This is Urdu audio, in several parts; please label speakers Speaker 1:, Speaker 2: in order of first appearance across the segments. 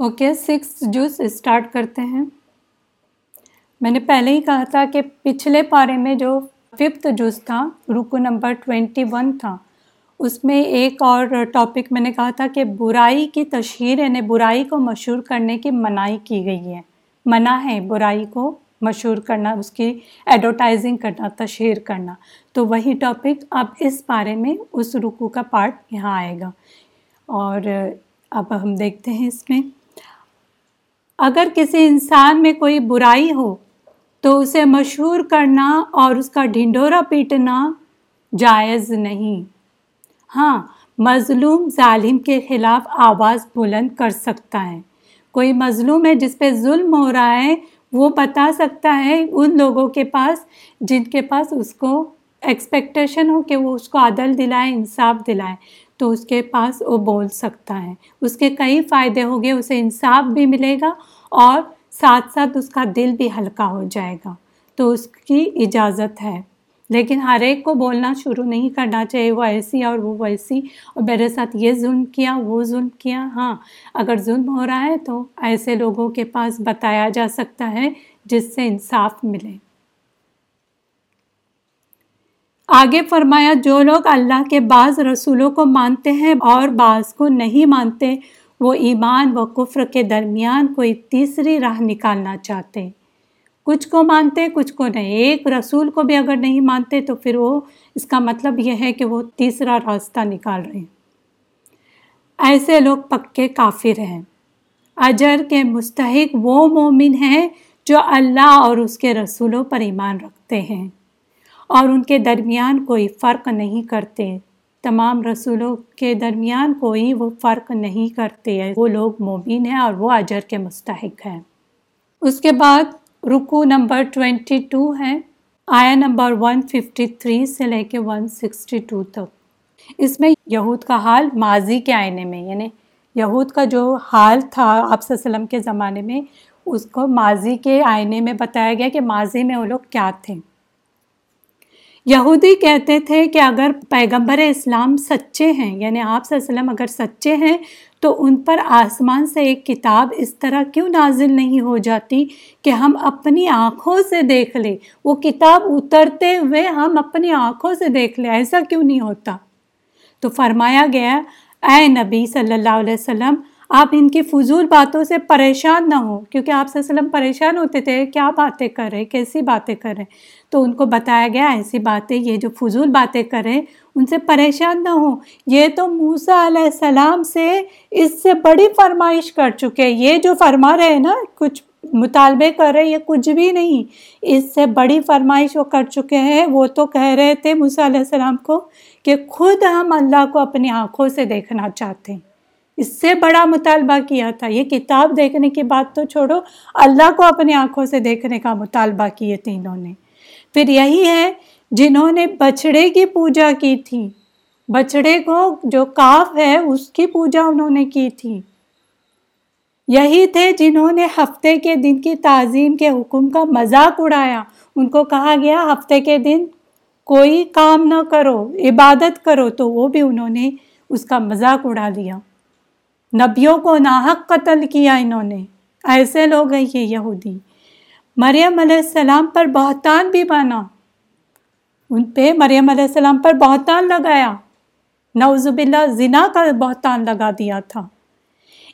Speaker 1: اوکے سکس جوس اسٹارٹ کرتے ہیں۔ میں نے پہلے ہی کہا تھا کہ پچھلے پارے میں جو ففتھ جوس تھا، رکو نمبر ٹوینٹی ون تھا، اس میں ایک اور ٹاپک میں نے کہا تھا کہ برائی کی تشہیر یعنی برائی کو مشہور کرنے کی منائی کی گئی ہے۔ منع ہے برائی کو مشہور کرنا، اس کی ایڈورٹائزنگ کرنا، تشہیر کرنا۔ تو وہی ٹاپک اب اس بارے میں، اس رکو کا پارٹ یہاں آئے گا۔ اور اب ہم دیکھتے ہیں اس میں۔ اگر کسی انسان میں کوئی برائی ہو، تو اسے مشہور کرنا اور اس کا ڈھنڈورا پیٹنا جائز نہیں۔ ہاں مظلوم ظالم کے خلاف آواز بلند کر سکتا ہے۔ کوئی مظلوم ہے جس پہ ظلم ہو رہا ہے، وہ بتا سکتا ہے ان لوگوں کے پاس جن کے پاس اس کو ایکسپیکٹیشن ہو کہ وہ اس کو عدل دلائے، انصاف دلائے۔ تو اس کے پاس وہ بول سکتا ہے۔ اس کے کئی فائدے ہو گئے اسے انصاف بھی ملے گا اور ساتھ ساتھ اس کا دل بھی ہلکا ہو جائے گا۔ تو اس کی اجازت ہے۔ لیکن ہر ایک کو بولنا شروع نہیں کرنا چاہیے، وہ ایسی اور وہ ویسی۔ اور میرے ساتھ یہ ظلم کیا، وہ ظلم کیا۔ ہاں اگر ظلم ہو رہا ہے تو ایسے لوگوں کے پاس بتایا جا سکتا ہے جس سے انصاف ملے۔ آگے فرمایا، جو لوگ اللہ کے بعض رسولوں کو مانتے ہیں اور بعض کو نہیں مانتے، وہ ایمان و کفر کے درمیان کوئی تیسری راہ نکالنا چاہتے۔ کچھ کو مانتے، کچھ کو نہیں۔ ایک رسول کو بھی اگر نہیں مانتے، تو پھر وہ، اس کا مطلب یہ ہے کہ وہ تیسرا راستہ نکال رہے ہیں۔ ایسے لوگ پکے کافر ہیں۔ اجر کے مستحق وہ مومن ہیں جو اللہ اور اس کے رسولوں پر ایمان رکھتے ہیں۔ اور ان کے درمیان کوئی فرق نہیں کرتے۔ تمام رسولوں کے درمیان کوئی وہ فرق نہیں کرتے۔ وہ لوگ مومن ہیں اور وہ اجر کے مستحق ہیں۔ اس کے بعد رکو نمبر ٹوینٹی ٹو ہے۔ آیا نمبر ون ففٹی تھری سے لے کے ون سکسٹی ٹو تک۔ اس میں یہود کا حال ماضی کے آئینے میں یعنی یہود کا جو حال تھا آپ وسلم کے زمانے میں، اس کو ماضی کے آئینے میں بتایا گیا کہ ماضی میں وہ لوگ کیا تھے۔ یہودی کہتے تھے کہ اگر پیغمبر اسلام سچے ہیں یعنی آپ وسلم اگر سچے ہیں، تو ان پر آسمان سے ایک کتاب اس طرح کیوں نازل نہیں ہو جاتی کہ ہم اپنی آنکھوں سے دیکھ لیں؟ وہ کتاب اترتے ہوئے ہم اپنی آنکھوں سے دیکھ لیں، ایسا کیوں نہیں ہوتا؟ تو فرمایا گیا، اے نبی صلی اللہ علیہ وسلم، آپ ان کی فضول باتوں سے پریشان نہ ہوں، کیونکہ آپ وسلم پریشان ہوتے تھے، کیا باتیں کر رہے، کیسی باتیں کر رہے؟ تو ان کو بتایا گیا ایسی باتیں، یہ جو فضول باتیں کریں، ان سے پریشان نہ ہوں۔ یہ تو موسا علیہ السلام سے اس سے بڑی فرمائش کر چکے۔ یہ جو فرما رہے ہیں نا، کچھ مطالبے کر رہے یہ کچھ بھی نہیں۔ اس سے بڑی فرمائش وہ کر چکے ہیں۔ وہ تو کہہ رہے تھے موسیٰ علیہ السلام کو کہ خود ہم اللہ کو اپنی آنکھوں سے دیکھنا چاہتے ہیں۔ اس سے بڑا مطالبہ کیا تھا۔ یہ کتاب دیکھنے کی بات تو چھوڑو، اللہ کو اپنی آنکھوں سے دیکھنے کا مطالبہ کیے تھے انہوں نے۔ پھر یہی ہے جنہوں نے بچڑے کی پوجا کی تھی۔ بچڑے کو جو کاف ہے، اس کی پوجا انہوں نے کی تھی۔ یہی تھے جنہوں نے ہفتے کے دن کی تعظیم کے حکم کا مذاق اڑایا۔ ان کو کہا گیا، ہفتے کے دن کوئی کام نہ کرو، عبادت کرو۔ تو وہ بھی انہوں نے اس کا مذاق اڑا دیا نبیوں کو ناحق قتل کیا انہوں نے۔ ایسے لوگ ہیں یہ یہودی۔ مریم علیہ السلام پر بہتان بھی بنا ان پہ مریم علیہ السلام پر بہتان لگایا۔ نوز باللہ، زنا کا بہتان لگا دیا تھا۔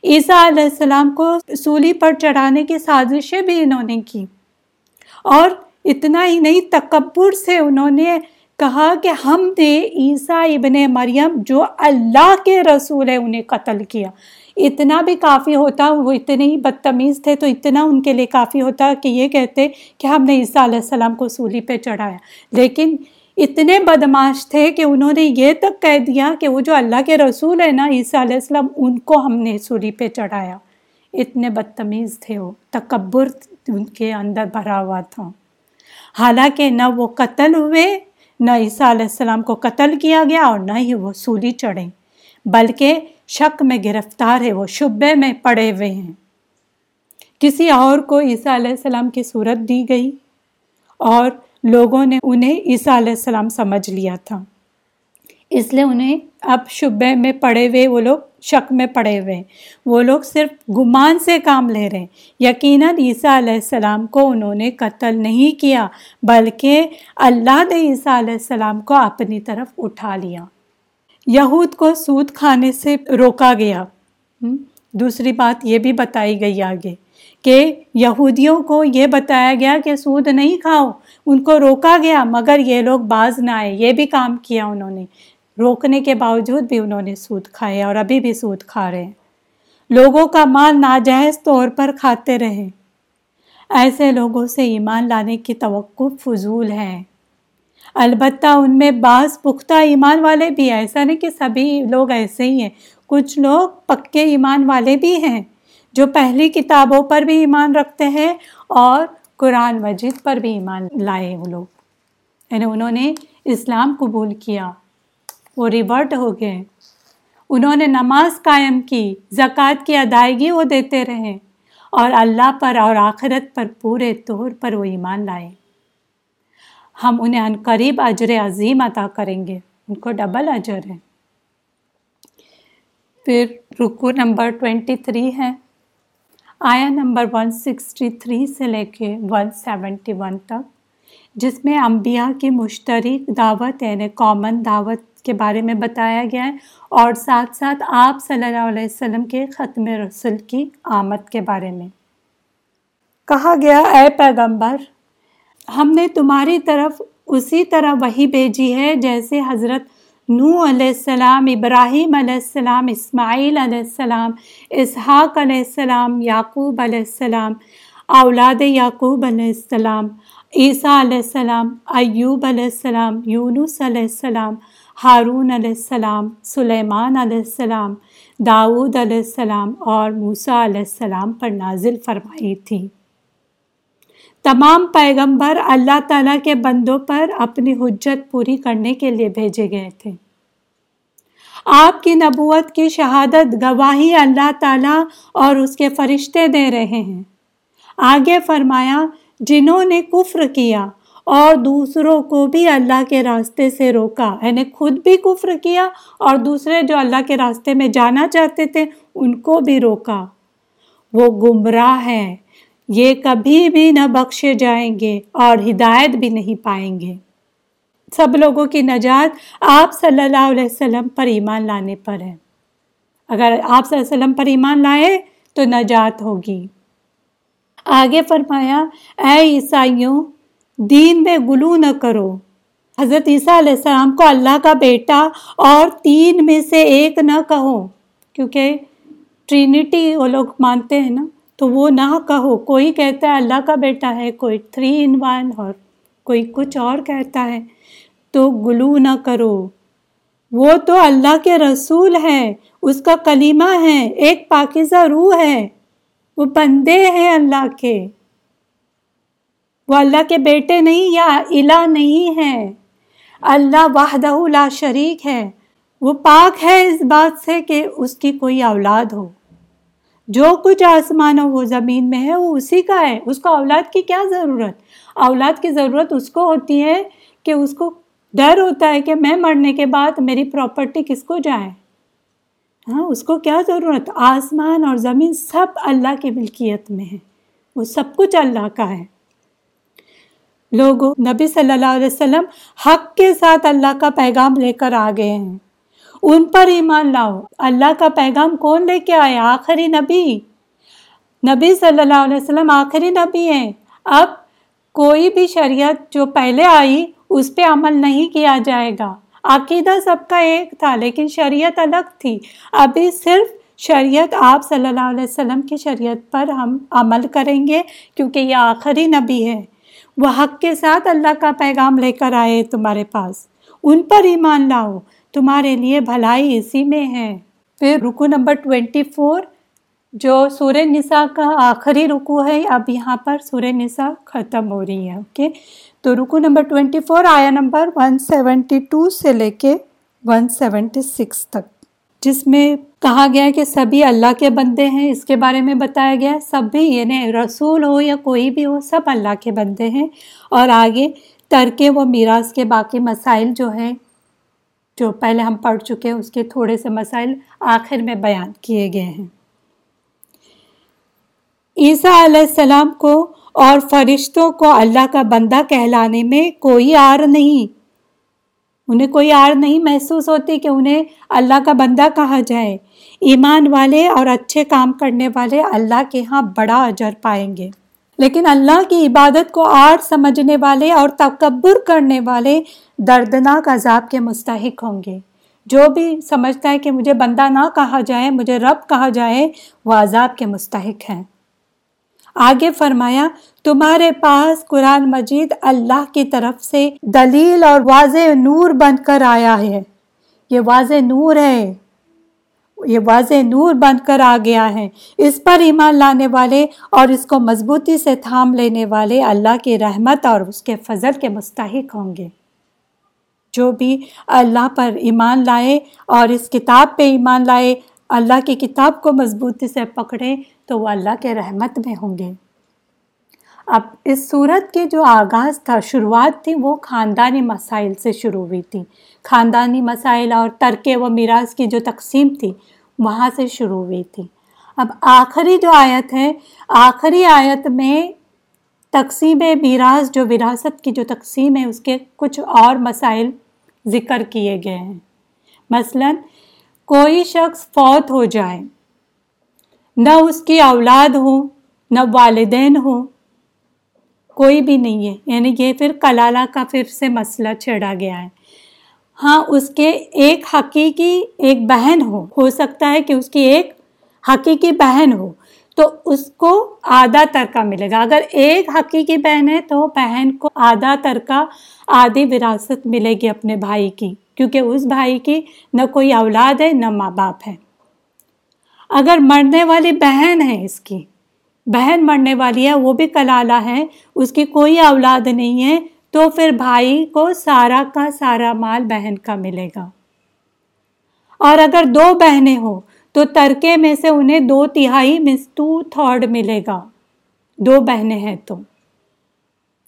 Speaker 1: عیسیٰ علیہ السلام کو سولی پر چڑھانے کی سازشیں بھی انہوں نے کی۔ اور اتنا ہی نہیں، تکبر سے انہوں نے کہا کہ ہم نے عیسیٰ ابن مریم، جو اللہ کے رسول ہے انہیں قتل کیا۔ اتنا بھی کافی ہوتا، وہ اتنے ہی بدتمیز تھے، تو اتنا ان کے لیے کافی ہوتا کہ یہ کہتے کہ ہم نے عیسیٰ علیہ السلام کو سولی پہ چڑھایا۔ لیکن اتنے بدماش تھے کہ انہوں نے یہ تک کہہ دیا کہ وہ جو اللہ کے رسول ہے نا، عیسیٰ علیہ السلام، ان کو ہم نے سولی پہ چڑھایا۔ اتنے بدتمیز تھے وہ، تکبر ان کے اندر بھرا ہوا تھا۔ حالانکہ نہ وہ قتل ہوئے، نہ عیسیٰ علیہ السلام کو قتل کیا گیا اور نہ ہی وہ سولی چڑھے بلکہ شک میں گرفتار ہے، وہ شبے میں پڑے ہوئے ہیں۔ کسی اور کو عیسیٰ علیہ السلام کی صورت دی گئی اور لوگوں نے انہیں عیسیٰ علیہ السلام سمجھ لیا تھا۔ اس لیے انہیں اب شبے میں پڑے ہوئے، وہ لوگ شک میں پڑے ہوئے وہ لوگ صرف گمان سے کام لے رہے ہیں۔ یقیناً عیسیٰ علیہ السلام کو انہوں نے قتل نہیں کیا، بلکہ اللہ نے عیسیٰ علیہ السلام کو اپنی طرف اٹھا لیا۔ یہود کو سود کھانے سے روکا گیا۔ دوسری بات یہ بھی بتائی گئی آگے کہ یہودیوں کو یہ بتایا گیا کہ سود نہیں کھاؤ، ان کو روکا گیا، مگر یہ لوگ باز نہ آئے۔ یہ بھی کام کیا انہوں نے۔ روکنے کے باوجود بھی انہوں نے سود کھائے اور ابھی بھی سود کھا رہے ہیں۔ لوگوں کا مال ناجائز طور پر کھاتے رہے۔ ایسے لوگوں سے ایمان لانے کی توقع فضول ہے۔ البتہ ان میں بعض پختہ ایمان والے بھی ایسا نہیں کہ سبھی لوگ ایسے ہی ہیں۔ کچھ لوگ پکے ایمان والے بھی ہیں جو پہلی کتابوں پر بھی ایمان رکھتے ہیں اور قرآن مجید پر بھی ایمان لائے وہ لوگ۔ یعنی انہوں نے اسلام قبول کیا، وہ ریورٹ ہو گئے۔ انہوں نے نماز قائم کی، زکوٰۃ کی ادائیگی وہ دیتے رہے۔ اور اللہ پر اور آخرت پر پورے طور پر وہ ایمان لائے۔ ہم انہیں ان قریب اجر عظیم عطا کریں گے۔ ان کو ڈبل اجر ہے۔ پھر رکو نمبر ٹوینٹی تھری ہے۔ آیا نمبر ون سکسٹی تھری سے لے کے ون سیونٹی ون تک، جس میں انبیاء کی مشترک دعوت یعنی کامن دعوت کے بارے میں بتایا گیا ہے، اور ساتھ ساتھ آپ صلی اللہ علیہ وسلم کے ختم رسول کی آمد کے بارے میں۔ کہا گیا، اے پیغمبر ہم نے تمہاری طرف اسی طرح وہی بھیجی ہے جیسے حضرت نو علیہ السلام ابراہیم علیہ السلام اسماعیل علیہ السلام اسحاق علیہ السلام یعقوب علیہ السلام اولاد یعقوب علیہ السلام عیسیٰ علیہ السلام ایوب علیہ السلام یونس علیہ السلام ہارون علیہ السلام سلیمان علیہ السلام داود علیہ السلام اور موسیٰ علیہ السلام پر نازل فرمائی تھی تمام پیغمبر اللہ تعالیٰ کے بندوں پر اپنی حجت پوری کرنے کے لیے بھیجے گئے تھے۔ آپ کی نبوت کی شہادت گواہی اللہ تعالیٰ اور اس کے فرشتے دے رہے ہیں۔ آگے فرمایا، جنہوں نے کفر کیا اور دوسروں کو بھی اللہ کے راستے سے روکا یعنی خود بھی کفر کیا اور دوسرے جو اللہ کے راستے میں جانا چاہتے تھے، ان کو بھی روکا۔ وہ گمراہ ہے یہ کبھی بھی نہ بخشے جائیں گے اور ہدایت بھی نہیں پائیں گے۔ سب لوگوں کی نجات آپ صلی اللہ علیہ وسلم پر ایمان لانے پر ہے۔ اگر آپ صلی اللہ علیہ وسلم پر ایمان لائے تو نجات ہوگی۔ آگے فرمایا، اے عیسائیوں، دین میں گلو نہ کرو۔ حضرت عیسیٰ علیہ السلام کو اللہ کا بیٹا اور تین میں سے ایک نہ کہو، کیونکہ ٹرینٹی وہ لوگ مانتے ہیں نا۔ تو وہ نہ کہو، کوئی کہتا ہے اللہ کا بیٹا ہے، کوئی تھری ان ون اور کوئی کچھ اور کہتا ہے۔ تو گلو نہ کرو۔ وہ تو اللہ کے رسول ہے اس کا کلیمہ ہے، ایک پاکیزہ روح ہے۔ وہ بندے ہیں اللہ کے۔ وہ اللہ کے بیٹے نہیں یا الہ نہیں ہے۔ اللہ وحدہ لا شریک ہے۔ وہ پاک ہے اس بات سے کہ اس کی کوئی اولاد ہو۔ جو کچھ آسمان و وہ زمین میں ہے، وہ اسی کا ہے۔ اس کو اولاد کی کیا ضرورت؟ اولاد کی ضرورت اس کو ہوتی ہے کہ اس کو ڈر ہوتا ہے کہ میں مرنے کے بعد میری پراپرٹی کس کو جائے۔ ہاں اس کو کیا ضرورت؟ آسمان اور زمین سب اللہ کی ملکیت میں ہے۔ وہ سب کچھ اللہ کا ہے۔ لوگوں، نبی صلی اللہ علیہ وسلم حق کے ساتھ اللہ کا پیغام لے کر آ گئے ہیں۔ ان پر ایمان لاؤ۔ اللہ کا پیغام کون لے کے آئے؟ آخری نبی۔ نبی صلی اللہ علیہ وسلم آخری نبی ہیں۔ اب کوئی بھی شریعت جو پہلے آئی، اس پہ عمل نہیں کیا جائے گا۔ عقیدہ سب کا ایک تھا، لیکن شریعت الگ تھی۔ ابھی صرف شریعت آپ صلی اللہ علیہ وسلم کی شریعت پر ہم عمل کریں گے، کیونکہ یہ آخری نبی ہے۔ وہ حق کے ساتھ اللہ کا پیغام لے کر آئے تمہارے پاس۔ ان پر ایمان لاؤ۔ تمہارے لیے بھلائی اسی میں ہے۔ پھر رکو نمبر ٹوینٹی فور، جو سورہ نساء کا آخری رکو ہے، اب یہاں پر سورہ نساء ختم ہو رہی ہے، اوکے؟ تو رکو نمبر ٹوینٹی فور آیا نمبر ون سیونٹی ٹو سے لے کے ون سیونٹی سکس تک۔ جس میں کہا گیا کہ سبھی اللہ کے بندے ہیں، اس کے بارے میں بتایا گیا سب بھی یعنی رسول ہو یا کوئی بھی ہو، سب اللہ کے بندے ہیں۔ اور آگے ترک و میراث کے باقی مسائل جو ہیں جو پہلے ہم پڑھ چکے ہیں، اس کے تھوڑے سے مسائل آخر میں بیان کیے گئے ہیں۔ عیسیٰ علیہ السلام کو اور فرشتوں کو اللہ کا بندہ کہلانے میں کوئی آر نہیں۔ انہیں کوئی آر نہیں محسوس ہوتی کہ انہیں اللہ کا بندہ کہا جائے۔ ایمان والے اور اچھے کام کرنے والے اللہ کے ہاں بڑا اجر پائیں گے۔ لیکن اللہ کی عبادت کو آر سمجھنے والے اور تکبر کرنے والے دردناک عذاب کے مستحق ہوں گے۔ جو بھی سمجھتا ہے کہ مجھے بندہ نہ کہا جائے، مجھے رب کہا جائے، وہ عذاب کے مستحق ہیں۔ آگے فرمایا، تمہارے پاس قرآن مجید اللہ کی طرف سے دلیل اور واضح نور بن کر آیا ہے۔ یہ واضح نور ہے۔ یہ واضح نور بن کر آ گیا ہے۔ اس پر ایمان لانے والے اور اس کو مضبوطی سے تھام لینے والے اللہ کی رحمت اور اس کے فضل کے مستحق ہوں گے۔ جو بھی اللہ پر ایمان لائے اور اس کتاب پہ ایمان لائے، اللہ کی کتاب کو مضبوطی سے پکڑے تو وہ اللہ کے رحمت میں ہوں گے۔ اب اس صورت کے جو آغاز تھا، شروعات تھی، وہ خاندانی مسائل سے شروع ہوئی تھی۔ خاندانی مسائل اور ترک و میراث کی جو تقسیم تھی، وہاں سے شروع ہوئی تھی۔ اب آخری جو آیت ہے، آخری آیت میں تقسیم میراث، جو وراثت کی جو تقسیم ہے، اس کے کچھ اور مسائل ذکر کیے گئے ہیں۔ مثلا، کوئی شخص فوت ہو جائے، نہ اس کی اولاد ہو، نہ والدین ہو کوئی بھی نہیں ہے۔ یعنی یہ پھر کلالہ کا پھر سے مسئلہ چھڑا گیا ہے۔ ہاں اس کے ایک حقیقی ایک بہن ہو۔ ہو سکتا ہے کہ اس کی ایک حقیقی بہن ہو۔ تو اس کو آدھا ترکہ ملے گا۔ اگر ایک حقیقی بہن ہے تو بہن کو آدھا ترکہ، آدھی وراثت ملے گی اپنے بھائی کی۔ کیونکہ اس بھائی کی نہ کوئی اولاد ہے، نہ ماں باپ ہے۔ اگر مرنے والی بہن ہے اس کی بہن مرنے والی ہے، وہ بھی کلالہ ہے اس کی کوئی اولاد نہیں ہے، تو پھر بھائی کو سارا کا سارا مال بہن کا ملے گا۔ اور اگر دو بہنیں ہوں، تو ترکے میں سے انہیں دو تہائی مس ٹو تھرڈ ملے گا۔ دو بہنیں ہیں تو۔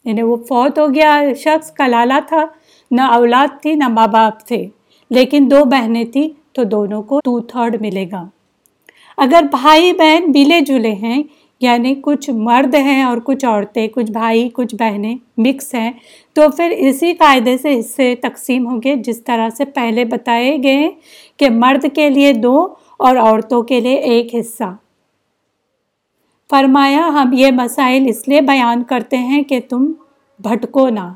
Speaker 1: یعنی وہ فوت ہو گیا، شخص کلالہ تھا، نہ اولاد تھی، نہ ماں باپ تھے۔ لیکن دو بہنیں تھیں، تو دونوں کو ٹو تھرڈ ملے گا۔ اگر بھائی بہن ملے جلے ہیں یعنی کچھ مرد ہیں اور کچھ عورتیں، کچھ بھائی، کچھ بہنیں مکس ہیں۔ تو پھر اسی قاعدے سے حصے تقسیم ہوں گے، جس طرح سے پہلے بتائے گئے کہ مرد کے لیے دو اور عورتوں کے لیے ایک حصہ۔ فرمایا، ہم یہ مسائل اس لیے بیان کرتے ہیں کہ تم بھٹکو نہ،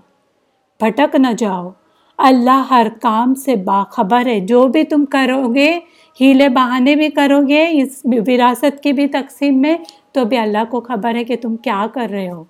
Speaker 1: بھٹک نہ جاؤ۔ اللہ ہر کام سے باخبر ہے۔ جو بھی تم کرو گے، ہیلے بہانے بھی کرو گے، اس وراثت کی بھی تقسیم میں تو بھی اللہ کو خبر ہے کہ تم کیا کر رہے ہو۔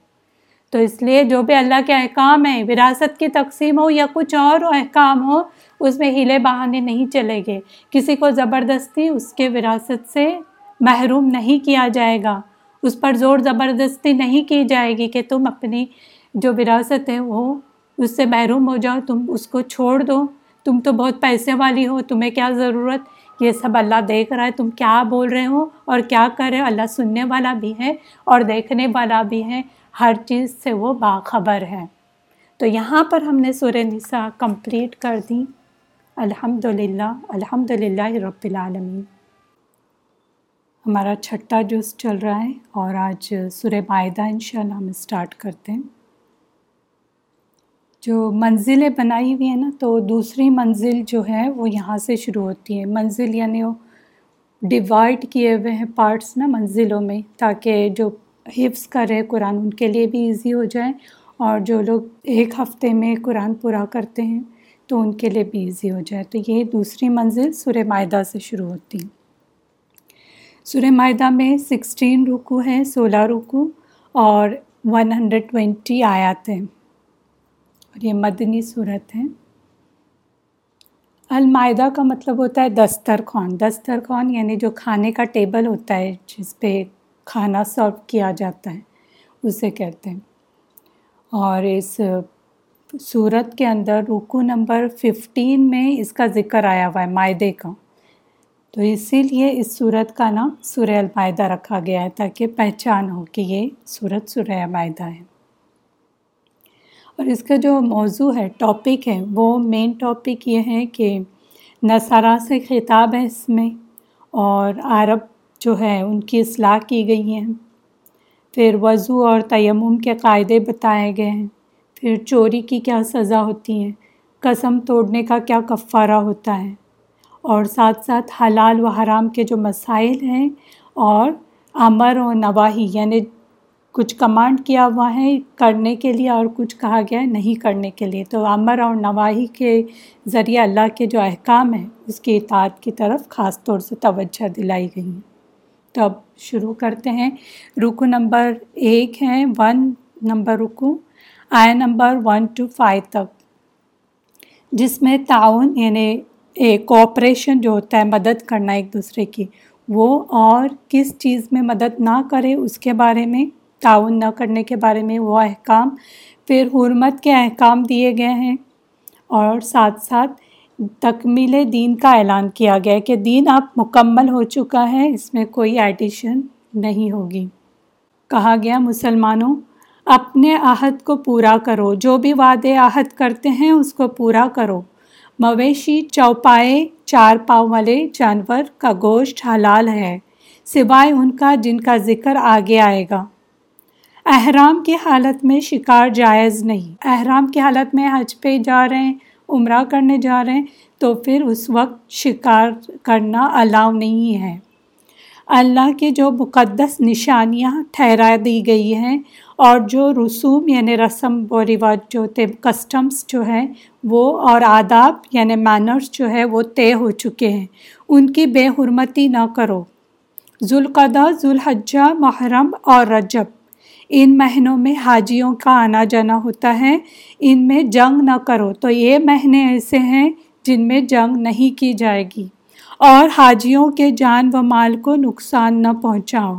Speaker 1: تو اس لیے جو بھی اللہ کے احکام ہیں، وراثت کی تقسیم ہو یا کچھ اور احکام ہو، اس میں ہیلے بہانے نہیں چلے گے۔ کسی کو زبردستی اس کے وراثت سے محروم نہیں کیا جائے گا۔ اس پر زور زبردستی نہیں کی جائے گی کہ تم اپنی جو وراثت ہے، وہ اس سے محروم ہو جاؤ، تم اس کو چھوڑ دو۔ تم تو بہت پیسے والی ہو، تمہیں کیا ضرورت؟ یہ سب اللہ دیکھ رہا ہے، تم کیا بول رہے ہو؟ اور کیا کر رہے ہو؟ اللہ سننے والا بھی ہے اور دیکھنے والا بھی ہے۔ ہر چیز سے وہ باخبر ہے۔ تو یہاں پر ہم نے سورہ نساء کمپلیٹ کر دی۔ الحمد للہ الحمد للہ رب العالمین۔ ہمارا چھٹا جوس چل رہا ہے اور آج سورہ معاہدہ ان شاء اللہ ہم اسٹارٹ کرتے ہیں۔ جو منزلیں بنائی ہوئی ہیں نا، تو دوسری منزل جو ہے وہ یہاں سے شروع ہوتی ہے۔ منزل یعنی وہ ڈیوائڈ کیے ہوئے ہیں پارٹس نا منزلوں میں، تاکہ جو حفظ کرے قرآن ان کے لیے بھی ایزی ہو جائے اور جو لوگ ایک ہفتے میں قرآن پورا کرتے ہیں تو ان کے لیے بھی ایزی ہو جائے۔ تو یہ دوسری منزل سورہ معاہدہ سے شروع ہوتی ہے۔ سورہ معاہدہ میں سکسٹین رکو ہیں، سولہ رکو اور ون ہنڈریڈ ٹوینٹی آیات ہیں۔ اور یہ مدنی صورت ہے۔ المائدہ کا مطلب ہوتا ہے دسترخوان۔ دسترخوان یعنی جو کھانے کا ٹیبل ہوتا ہے جس پہ کھانا سرو کیا جاتا ہے، اسے کہتے ہیں۔ اور اس صورت کے اندر رکو نمبر ففٹین میں اس کا ذکر آیا ہوا ہے معدے کا۔ تو اسی لیے اس صورت کا نام سورہ المائدہ رکھا گیا ہے تاکہ پہچان ہو کہ یہ صورت سورہ معدہ ہے۔ اور اس کا جو موضوع ہے ٹاپک ہے، وہ مین ٹاپک یہ ہے کہ نصارہ سے خطاب ہے اس میں اور عرب جو ہے، ان کی اصلاح کی گئی ہیں۔ پھر وضو اور تیمم کے قاعدے بتائے گئے ہیں۔ پھر چوری کی کیا سزا ہوتی ہے؟ قسم توڑنے کا کیا کفارہ ہوتا ہے؟ اور ساتھ ساتھ حلال و حرام کے جو مسائل ہیں اور امر و نواحی یعنی کچھ کمانڈ کیا ہوا ہے کرنے کے لیے اور کچھ کہا گیا ہے نہیں کرنے کے لیے۔ تو امر اور نواحی کے ذریعے اللہ کے جو احکام ہیں، اس کی اطاعت کی طرف خاص طور سے توجہ دلائی گئی ہیں۔ تو اب شروع کرتے ہیں۔ رکو نمبر ایک ہے، ون نمبر رکو آئے نمبر ون ٹو فائیو تک۔ جس میں تعاون یعنی کوپریشن جو ہوتا ہے مدد کرنا ایک دوسرے کی، وہ اور کس چیز میں مدد نہ کرے، اس کے بارے میں تعاون نہ کرنے کے بارے میں وہ احکام، پھر حرمت کے احکام دیے گئے ہیں۔ اور ساتھ ساتھ تکمیل دین کا اعلان کیا گیا ہے کہ دین اب مکمل ہو چکا ہے، اس میں کوئی ایڈیشن نہیں ہوگی۔ کہا گیا، مسلمانوں، اپنے عہد کو پورا کرو۔ جو بھی وعدے عہد کرتے ہیں، اس کو پورا کرو۔ مویشی چوپائے چار پاؤں والے جانور کا گوشت حلال ہے، سوائے ان کا جن کا ذکر آگے آئے گا۔ احرام کی حالت میں شکار جائز نہیں۔ احرام کی حالت میں حج پہ جا رہے ہیں، عمرہ کرنے جا رہے ہیں، تو پھر اس وقت شکار کرنا الاؤ نہیں ہے۔ اللہ کی جو مقدس نشانیاں ٹھہرا دی گئی ہیں اور جو رسوم یعنی رسم و رواج جو ہوتے کسٹمس جو ہیں، وہ اور آداب یعنی مینرس جو ہے وہ طے ہو چکے ہیں۔ ان کی بے حرمتی نہ کرو۔ ذوالقدہ ذوالحجہ، محرم اور رجب۔ ان مہینوں میں حاجیوں کا آنا جانا ہوتا ہے۔ ان میں جنگ نہ کرو۔ تو یہ مہینے ایسے ہیں جن میں جنگ نہیں کی جائے گی۔ اور حاجیوں کے جان و مال کو نقصان نہ پہنچاؤ۔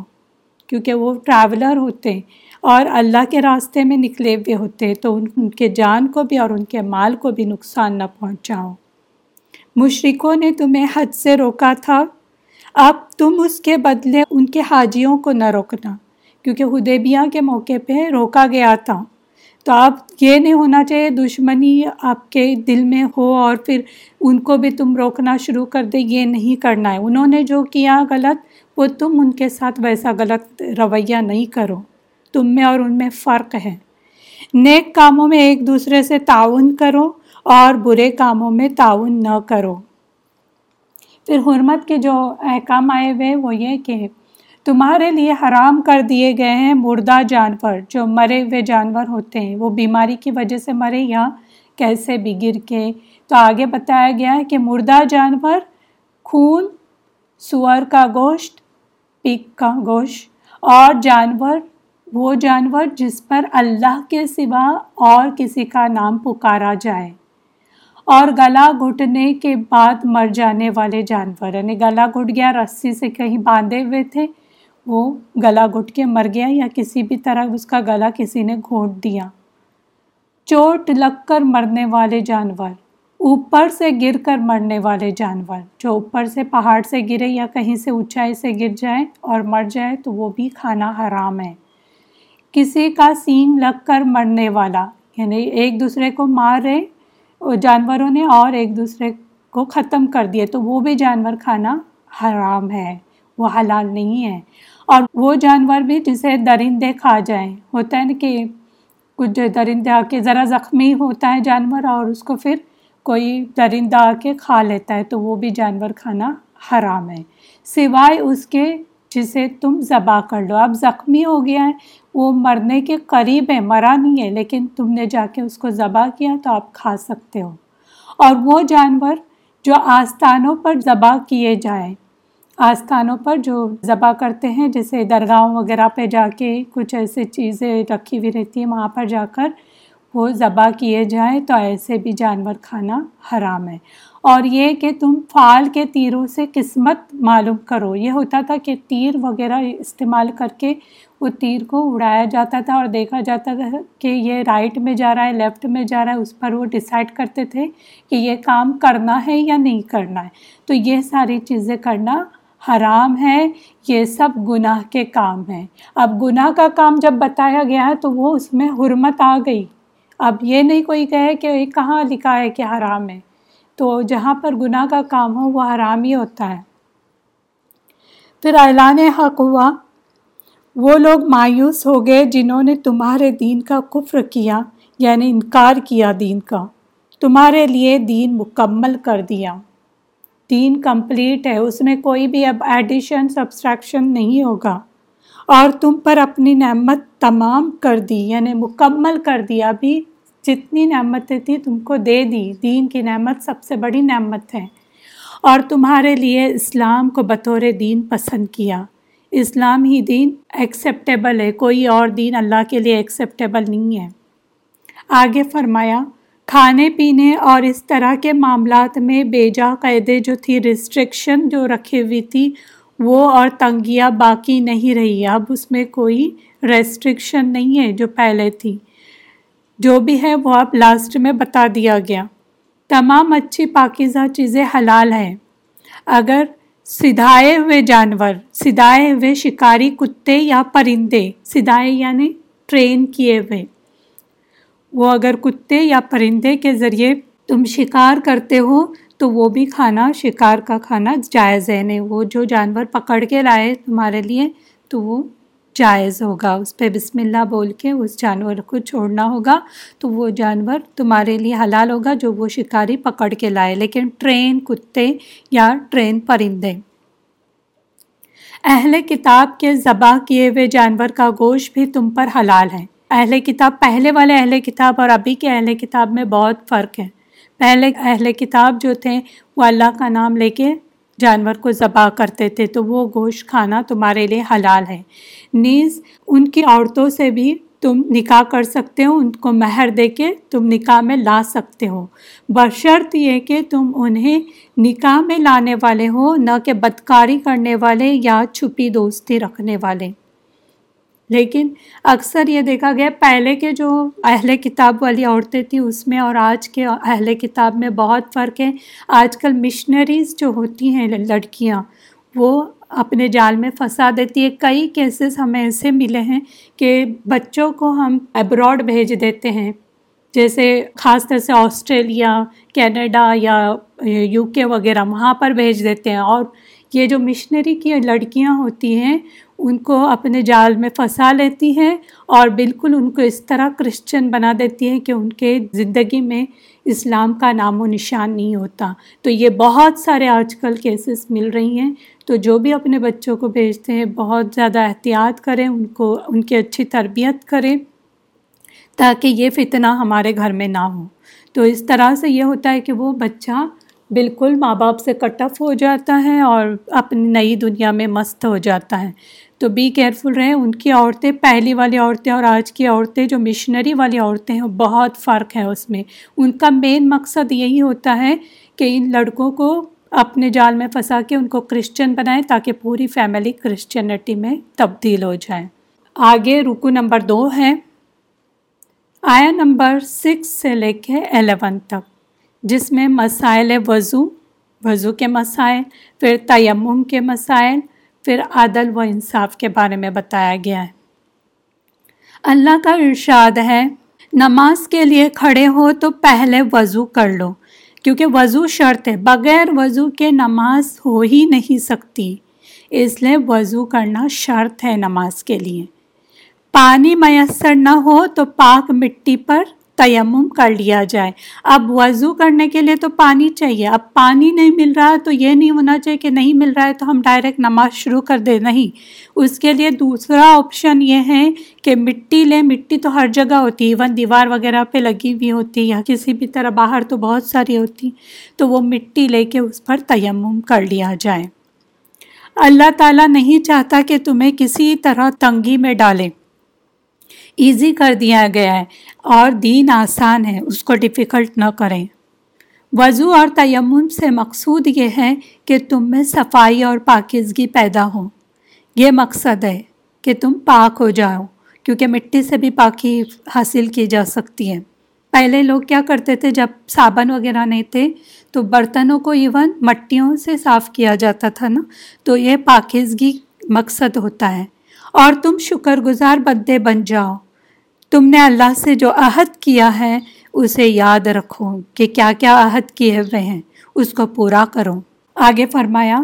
Speaker 1: کیونکہ وہ ٹریولر ہوتے اور اللہ کے راستے میں نکلے ہوئے ہوتے۔ تو ان کے جان کو بھی اور ان کے مال کو بھی نقصان نہ پہنچاؤ۔ مشرقوں نے تمہیں حد سے روکا تھا۔ اب تم اس کے بدلے ان کے حاجیوں کو نہ روکنا۔ کیونکہ حدیبیہ کے موقع پہ روکا گیا تھا۔ تو اب یہ نہیں ہونا چاہیے دشمنی آپ کے دل میں ہو اور پھر ان کو بھی تم روکنا شروع کر دے، یہ نہیں کرنا ہے۔ انہوں نے جو کیا غلط، وہ تم ان کے ساتھ ویسا غلط رویہ نہیں کرو۔ تم میں اور ان میں فرق ہے۔ نیک کاموں میں ایک دوسرے سے تعاون کرو اور برے کاموں میں تعاون نہ کرو۔ پھر حرمت کے جو احکام آئے ہوئے، وہ یہ کہ تمہارے لیے حرام کر دیے گئے ہیں مردہ جانور جو مرے ہوئے جانور ہوتے ہیں۔ وہ بیماری کی وجہ سے مرے یا کیسے بھی گر کے۔ تو آگے بتایا گیا ہے کہ مردہ جانور خون، سور کا گوشت پک کا گوشت اور جانور، وہ جانور جس پر اللہ کے سوا اور کسی کا نام پکارا جائے۔ اور گلا گھٹنے کے بعد مر جانے والے جانور یعنی گلا گھٹ گیا، رسی سے کہیں باندھے ہوئے تھے وہ گلا گھٹ کے مر گیا یا کسی بھی طرح اس کا گلا کسی نے گھونٹ دیا۔ چوٹ لگ کر مرنے والے جانور، اوپر سے گر کر مرنے والے جانور۔ جو اوپر سے پہاڑ سے گرے یا کہیں سے اونچائی سے گر جائے اور مر جائے تو وہ بھی کھانا حرام ہے۔ کسی کا سینگ لگ کر مرنے والا یعنی ایک دوسرے کو مار رہے، جانوروں نے اور ایک دوسرے کو ختم کر دیے، تو وہ بھی جانور کھانا حرام ہے۔ وہ حلال نہیں ہے۔ اور وہ جانور بھی جسے درندے کھا جائیں۔ ہوتا ہے نا کہ کچھ درندے آ کے ذرا زخمی ہوتا ہے جانور اور اس کو پھر کوئی درندہ آ کے کھا لیتا ہے تو وہ بھی جانور کھانا حرام ہے۔ سوائے اس کے جسے تم ذبح کر لو۔ اب زخمی ہو گیا ہے، وہ مرنے کے قریب ہے، مرا نہیں ہے، لیکن تم نے جا کے اس کو ذبح کیا تو آپ کھا سکتے ہو۔ اور وہ جانور جو آستانوں پر ذبح کیے جائیں آستانوں پر جو ذبح کرتے ہیں، جیسے درگاہوں وغیرہ پہ جا کے کچھ ایسے چیزیں رکھی ہوئی رہتی ہیں، وہاں پر جا کر وہ ذبح کیے جائیں تو ایسے بھی جانور کھانا حرام ہے۔ اور یہ کہ تم فال کے تیروں سے قسمت معلوم کرو۔ یہ ہوتا تھا کہ تیر وغیرہ استعمال کر کے وہ تیر کو اڑایا جاتا تھا اور دیکھا جاتا تھا کہ یہ رائٹ میں جا رہا ہے، لیفٹ میں جا رہا ہے، اس پر وہ ڈیسائیڈ کرتے تھے کہ یہ کام کرنا ہے یا نہیں کرنا ہے۔ تو یہ ساری چیزیں کرنا حرام ہے، یہ سب گناہ کے کام ہیں۔ اب گناہ کا کام جب بتایا گیا ہے تو وہ اس میں حرمت آ گئی۔ اب یہ نہیں کوئی کہے کہ کہاں لکھا ہے کہ حرام ہے۔ تو جہاں پر گناہ کا کام ہو، وہ حرام ہی ہوتا ہے۔ پھر اعلان حق ہوا، وہ لوگ مایوس ہو گئے جنہوں نے تمہارے دین کا کفر کیا یعنی انکار کیا دین کا۔ تمہارے لیے دین مکمل کر دیا۔ دین کمپلیٹ ہے، اس میں کوئی بھی اب ایڈیشن سبسٹریکشن نہیں ہوگا۔ اور تم پر اپنی نعمت تمام کر دی یعنی مکمل کر دیا ابھی جتنی نعمتیں تھیں، تم کو دے دی۔ دین کی نعمت سب سے بڑی نعمت ہے۔ اور تمہارے لیے اسلام کو بطور دین پسند کیا۔ اسلام ہی دین ایکسیپٹیبل ہے۔ کوئی اور دین اللہ کے لیے ایکسیپٹیبل نہیں ہے۔ آگے فرمایا کھانے پینے اور اس طرح کے معاملات میں بے جا قیدے جو تھی ریسٹرکشن جو رکھی ہوئی تھی، وہ اور تنگیاں باقی نہیں رہی۔ اب اس میں کوئی ریسٹرکشن نہیں ہے جو پہلے تھی۔ جو بھی ہے وہ اب لاسٹ میں بتا دیا گیا۔ تمام اچھی پاکیزہ چیزیں حلال ہیں۔ اگر سدھائے ہوئے جانور، سدھائے ہوئے شکاری کتے یا پرندے، سدھائے یعنی ٹرین کیے ہوئے۔ وہ اگر کتے یا پرندے کے ذریعے تم شکار کرتے ہو، تو وہ بھی کھانا، شکار کا کھانا جائز ہے نہیں۔ وہ جو جانور پکڑ کے لائے تمہارے لیے، تو وہ جائز ہوگا۔ اس پہ بسم اللہ بول کے اس جانور کو چھوڑنا ہوگا۔ تو وہ جانور تمہارے لیے حلال ہوگا جو وہ شکاری پکڑ کے لائے۔ لیکن ٹرین کتے یا ٹرین پرندے۔ اہل کتاب کے ذبح کیے ہوئے جانور کا گوشت بھی تم پر حلال ہے۔ اہل کتاب، پہلے والے اہل کتاب اور ابھی کے اہل کتاب میں بہت فرق ہے۔ پہلے اہل کتاب جو تھے، وہ اللہ کا نام لے کے جانور کو ذبح کرتے تھے، تو وہ گوشت کھانا تمہارے لیے حلال ہے۔ نیز، ان کی عورتوں سے بھی تم نکاح کر سکتے ہو، ان کو مہر دے کے تم نکاح میں لا سکتے ہو۔ بشرط یہ کہ تم انہیں نکاح میں لانے والے ہو، نہ کہ بدکاری کرنے والے یا چھپی دوستی رکھنے والے۔ لیکن اکثر یہ دیکھا گیا پہلے کے جو اہل کتاب والی عورتیں تھیں، اس میں اور آج کے اہل کتاب میں بہت فرق ہے۔ آج کل مشنریز جو ہوتی ہیں، لڑکیاں، وہ اپنے جال میں پھنسا دیتی ہے کئی کیسز ہمیں ایسے ملے ہیں کہ بچوں کو ہم ابراڈ بھیج دیتے ہیں۔ جیسے خاص طور سے آسٹریلیا، کینیڈا یا یو کے وغیرہ، وہاں پر بھیج دیتے ہیں۔ اور یہ جو مشنری کی لڑکیاں ہوتی ہیں ان کو اپنے جال میں پھنسا لیتی ہیں اور بالکل ان کو اس طرح کرسچن بنا دیتی ہیں کہ ان کے زندگی میں اسلام کا نام و نشان نہیں ہوتا۔ تو یہ بہت سارے آج کل کیسز مل رہی ہیں۔ تو جو بھی اپنے بچوں کو بھیجتے ہیں، بہت زیادہ احتیاط کریں، ان کو، ان کی اچھی تربیت کریں تاکہ یہ فتنہ ہمارے گھر میں نہ ہو۔ تو اس طرح سے یہ ہوتا ہے کہ وہ بچہ بالکل ماں باپ سے کٹ آف ہو جاتا ہے اور اپنی نئی دنیا میں مست ہو جاتا ہے۔ تو بی کیئرفل رہیں۔ ان کی عورتیں، پہلی والی عورتیں اور آج کی عورتیں جو مشنری والی عورتیں ہیں، بہت فرق ہے اس میں۔ ان کا مین مقصد یہی ہوتا ہے کہ ان لڑکوں کو اپنے جال میں پھنسا کے ان کو کرسچن بنائیں تاکہ پوری فیملی کرسچینٹی میں تبدیل ہو جائیں آگے رکو نمبر دو ہے۔ آیا نمبر سکس سے لے کے الیون تک، جس میں مسائل وضو وضو کے مسائل، پھر تیمم کے مسائل پھر عدل و انصاف کے بارے میں بتایا گیا ہے۔ اللہ کا ارشاد ہے، نماز کے لیے کھڑے ہو تو پہلے وضو کر لو، کیونکہ وضو شرط ہے، بغیر وضو کے نماز ہو ہی نہیں سکتی۔ اس لیے وضو کرنا شرط ہے نماز کے لیے۔ پانی میسر نہ ہو تو پاک مٹی پر تیمم کر لیا جائے۔ اب وضو کرنے کے لیے تو پانی چاہیے۔ اب پانی نہیں مل رہا ہے تو یہ نہیں ہونا چاہیے کہ نہیں مل رہا ہے تو ہم ڈائریکٹ نماز شروع کر دیں۔ نہیں، اس کے لیے دوسرا آپشن یہ ہے کہ مٹی لیں۔ مٹی تو ہر جگہ ہوتی ہے۔ ایون دیوار وغیرہ پہ لگی ہوئی ہوتی یا کسی بھی طرح باہر تو بہت ساری ہوتی۔ تو وہ مٹی لے کے اس پر تیمم کر لیا جائے۔ اللہ تعالیٰ نہیں چاہتا کہ تمہیں کسی طرح تنگی میں ڈالیں۔ ایزی کر دیا گیا ہے اور دین آسان ہے، اس کو ڈیفیکلٹ نہ کریں۔ وضو اور تیمم سے مقصود یہ ہے کہ تم میں صفائی اور پاکیزگی پیدا ہو۔ یہ مقصد ہے کہ تم پاک ہو جاؤ، کیونکہ مٹی سے بھی پاکی حاصل کی جا سکتی ہے۔ پہلے لوگ کیا کرتے تھے، جب صابن وغیرہ نہیں تھے، تو برتنوں کو ایون مٹیوں سے صاف کیا جاتا تھا نا؟ تو یہ پاکیزگی مقصد ہوتا ہے۔ اور تم شکر گزار بندے بن جاؤ۔ تم نے اللہ سے جو عہد کیا ہے اسے یاد رکھو کہ کیا کیا عہد کیے ہوئے ہیں، اس کو پورا کرو۔ آگے فرمایا،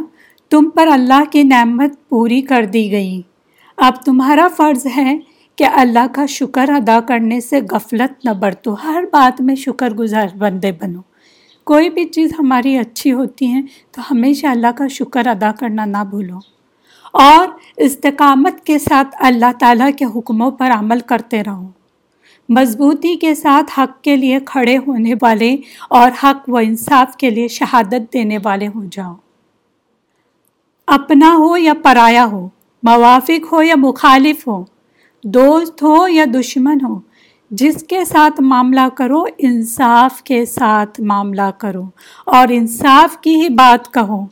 Speaker 1: تم پر اللہ کی نعمت پوری کر دی گئی۔ اب تمہارا فرض ہے کہ اللہ کا شکر ادا کرنے سے غفلت نہ برتو، ہر بات میں شکر گزار بندے بنو۔ کوئی بھی چیز ہماری اچھی ہوتی ہیں تو ہمیشہ اللہ کا شکر ادا کرنا نہ بھولو۔ اور استقامت کے ساتھ اللہ تعالیٰ کے حکموں پر عمل کرتے رہو۔ مضبوطی کے ساتھ حق کے لیے کھڑے ہونے والے اور حق و انصاف کے لیے شہادت دینے والے ہو جاؤ۔ اپنا ہو یا پرایا ہو، موافق ہو یا مخالف ہو، دوست ہو یا دشمن ہو، جس کے ساتھ معاملہ کرو، انصاف کے ساتھ معاملہ کرو اور انصاف کی ہی بات کہو۔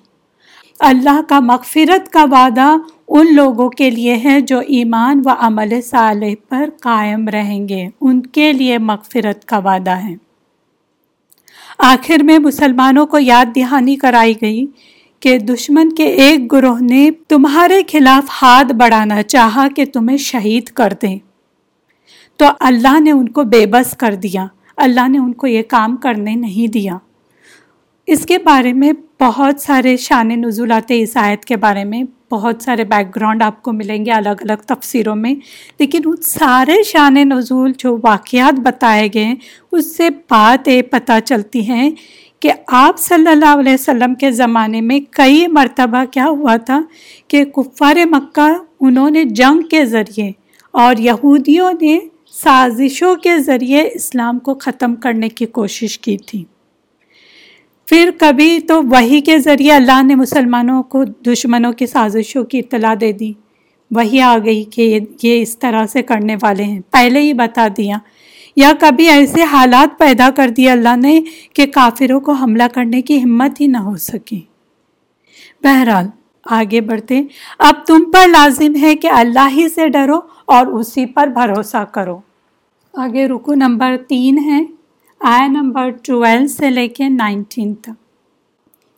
Speaker 1: اللہ کا مغفرت کا وعدہ ان لوگوں کے لیے ہے جو ایمان و عمل صالح پر قائم رہیں گے۔ ان کے لیے مغفرت کا وعدہ ہے۔ آخر میں مسلمانوں کو یاد دہانی کرائی گئی کہ دشمن کے ایک گروہ نے تمہارے خلاف ہاتھ بڑھانا چاہا کہ تمہیں شہید کر دیں تو اللہ نے ان کو بے بس کر دیا۔ اللہ نے ان کو یہ کام کرنے نہیں دیا۔ اس کے بارے میں بہت سارے شان نزولات عیسائیت کے بارے میں بہت سارے بیک گراؤنڈ آپ کو ملیں گے الگ الگ تفسیروں میں، لیکن ان سارے شان نزول جو واقعات بتائے گئے ہیں اس سے بات یہ پتہ چلتی ہیں کہ آپ صلی اللہ علیہ وسلم کے زمانے میں کئی مرتبہ کیا ہوا تھا کہ کفار مکہ انہوں نے جنگ کے ذریعے اور یہودیوں نے سازشوں کے ذریعے اسلام کو ختم کرنے کی کوشش کی تھی۔ پھر کبھی تو وہی کے ذریعے اللہ نے مسلمانوں کو دشمنوں کی سازشوں کی اطلاع دے دی۔ وہی آ گئی کہ یہ اس طرح سے کرنے والے ہیں۔ پہلے ہی بتا دیا۔ یا کبھی ایسے حالات پیدا کر دیے اللہ نے کہ کافروں کو حملہ کرنے کی ہمت ہی نہ ہو سکی۔ بہرحال، آگے بڑھتے۔ اب تم پر لازم ہے کہ اللہ ہی سے ڈرو اور اسی پر بھروسہ کرو۔ آگے رکو نمبر تین ہے۔ آیا نمبر ٹویلو سے لے کے نائنٹین تک۔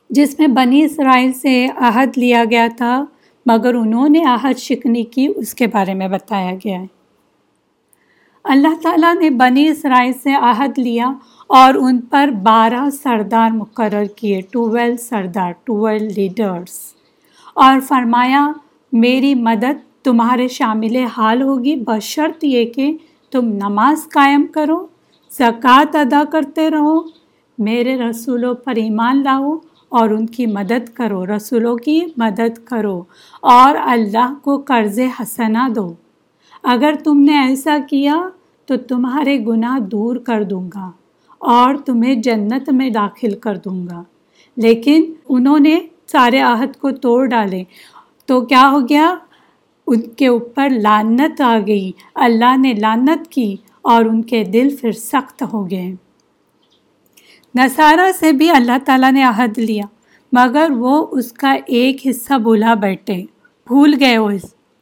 Speaker 1: جس میں بنی اسرائیل سے عہد لیا گیا تھا، مگر انہوں نے عہد شکنی کی، اس کے بارے میں بتایا گیا ہے۔ اللہ تعالیٰ نے بنی اسرائیل سے عہد لیا اور ان پر بارہ سردار مقرر کیے، ٹویلو سردار، ٹویلو لیڈرس اور فرمایا، میری مدد تمہارے شامل حال ہوگی، بشرط یہ کہ تم نماز قائم کرو۔ زکوٰۃ ادا کرتے رہو، میرے رسولوں پر ایمان لاؤ اور ان کی مدد کرو، رسولوں کی مدد کرو اور اللہ کو قرض حسنا دو۔ اگر تم نے ایسا کیا تو تمہارے گناہ دور کر دوں گا اور تمہیں جنت میں داخل کر دوں گا۔ لیکن انہوں نے سارے عہد کو توڑ ڈالے۔ تو کیا ہو گیا؟ ان کے اوپر لانت آ گئی۔ اللہ نے لانت کی۔ اور ان کے دل پھر سخت ہو گئے۔ نصارہ سے بھی اللہ تعالیٰ نے عہد لیا، مگر وہ اس کا ایک حصہ بھولا بیٹھے، بھول گئے وہ۔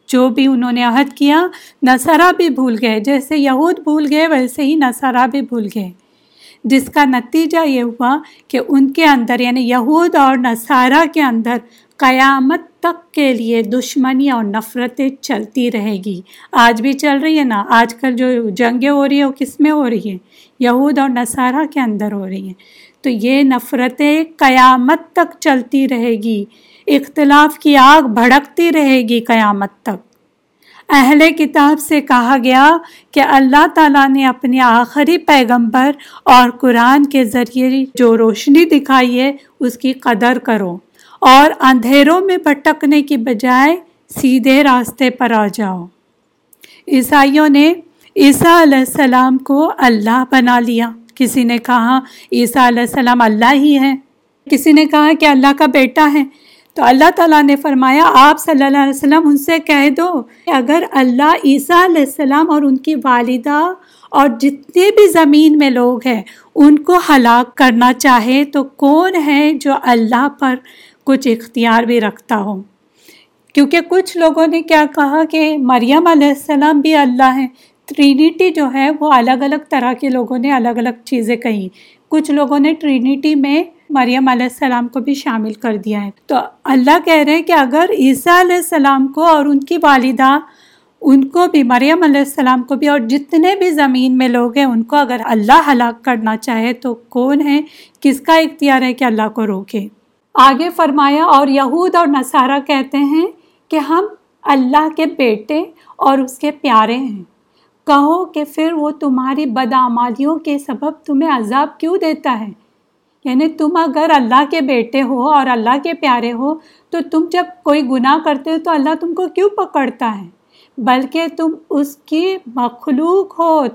Speaker 1: جو بھی انہوں نے عہد کیا، نصارہ بھی بھول گئے۔ جیسے یہود بھول گئے، ویسے ہی نصارہ بھی بھول گئے۔ جس کا نتیجہ یہ ہوا کہ ان کے اندر یعنی یہود اور نصارہ کے اندر قیامت تک کے لیے دشمنی اور نفرتیں چلتی رہے گی۔ آج بھی چل رہی ہے نا؟ آج کل جو جنگیں ہو رہی ہیں، وہ کس میں ہو رہی ہیں؟ یہود اور نصارہ کے اندر ہو رہی ہیں۔ تو یہ نفرتیں قیامت تک چلتی رہے گی۔ اختلاف کی آگ بھڑکتی رہے گی قیامت تک۔ اہل کتاب سے کہا گیا کہ اللہ تعالیٰ نے اپنے آخری پیغمبر اور قرآن کے ذریعے جو روشنی دکھائی ہے، اس کی قدر کرو۔ اور اندھیروں میں بھٹکنے کی بجائے سیدھے راستے پر آ جاؤ۔ عیسائیوں نے عیسیٰ علیہ السلام کو اللہ بنا لیا۔ کسی نے کہا، عیسیٰ علیہ السلام اللہ ہی ہے کسی نے کہا کہ اللہ کا بیٹا ہے۔ تو اللہ تعالیٰ نے فرمایا، آپ صلی اللہ علیہ وسلم ان سے کہہ دو کہ اگر اللہ عیسیٰ علیہ السلام اور ان کی والدہ اور جتنے بھی زمین میں لوگ ہیں، ان کو ہلاک کرنا چاہے تو کون ہے جو اللہ پر کچھ اختیار بھی رکھتا ہو کیونکہ کچھ لوگوں نے کیا کہا کہ مریم علیہ السلام بھی اللہ ہیں۔ ٹرینیٹی جو ہے وہ الگ الگ طرح کے لوگوں نے الگ الگ چیزیں کہیں۔ کچھ لوگوں نے ٹرینیٹی میں مریم علیہ السلام کو بھی شامل کر دیا ہے۔ تو اللہ کہہ رہے ہیں کہ اگر عیسیٰ علیہ السلام کو اور ان کی والدہ ان کو بھی، مریم علیہ السلام کو بھی اور جتنے بھی زمین میں لوگ ہیں، ان کو اگر اللہ ہلاک کرنا چاہے تو کون ہے؟ کس کا اختیار ہے کہ اللہ کو روکے؟ آگے فرمایا، اور یہود اور نصارہ کہتے ہیں کہ ہم اللہ کے بیٹے اور اس کے پیارے ہیں۔ کہو کہ پھر وہ تمہاری بدعمالیوں کے سبب تمہیں عذاب کیوں دیتا ہے؟ یعنی تم اگر اللہ کے بیٹے ہو اور اللہ کے پیارے ہو، تو تم جب کوئی گناہ کرتے ہو تو اللہ تم کو کیوں پکڑتا ہے؟ بلکہ تم اس کی مخلوق ہو۔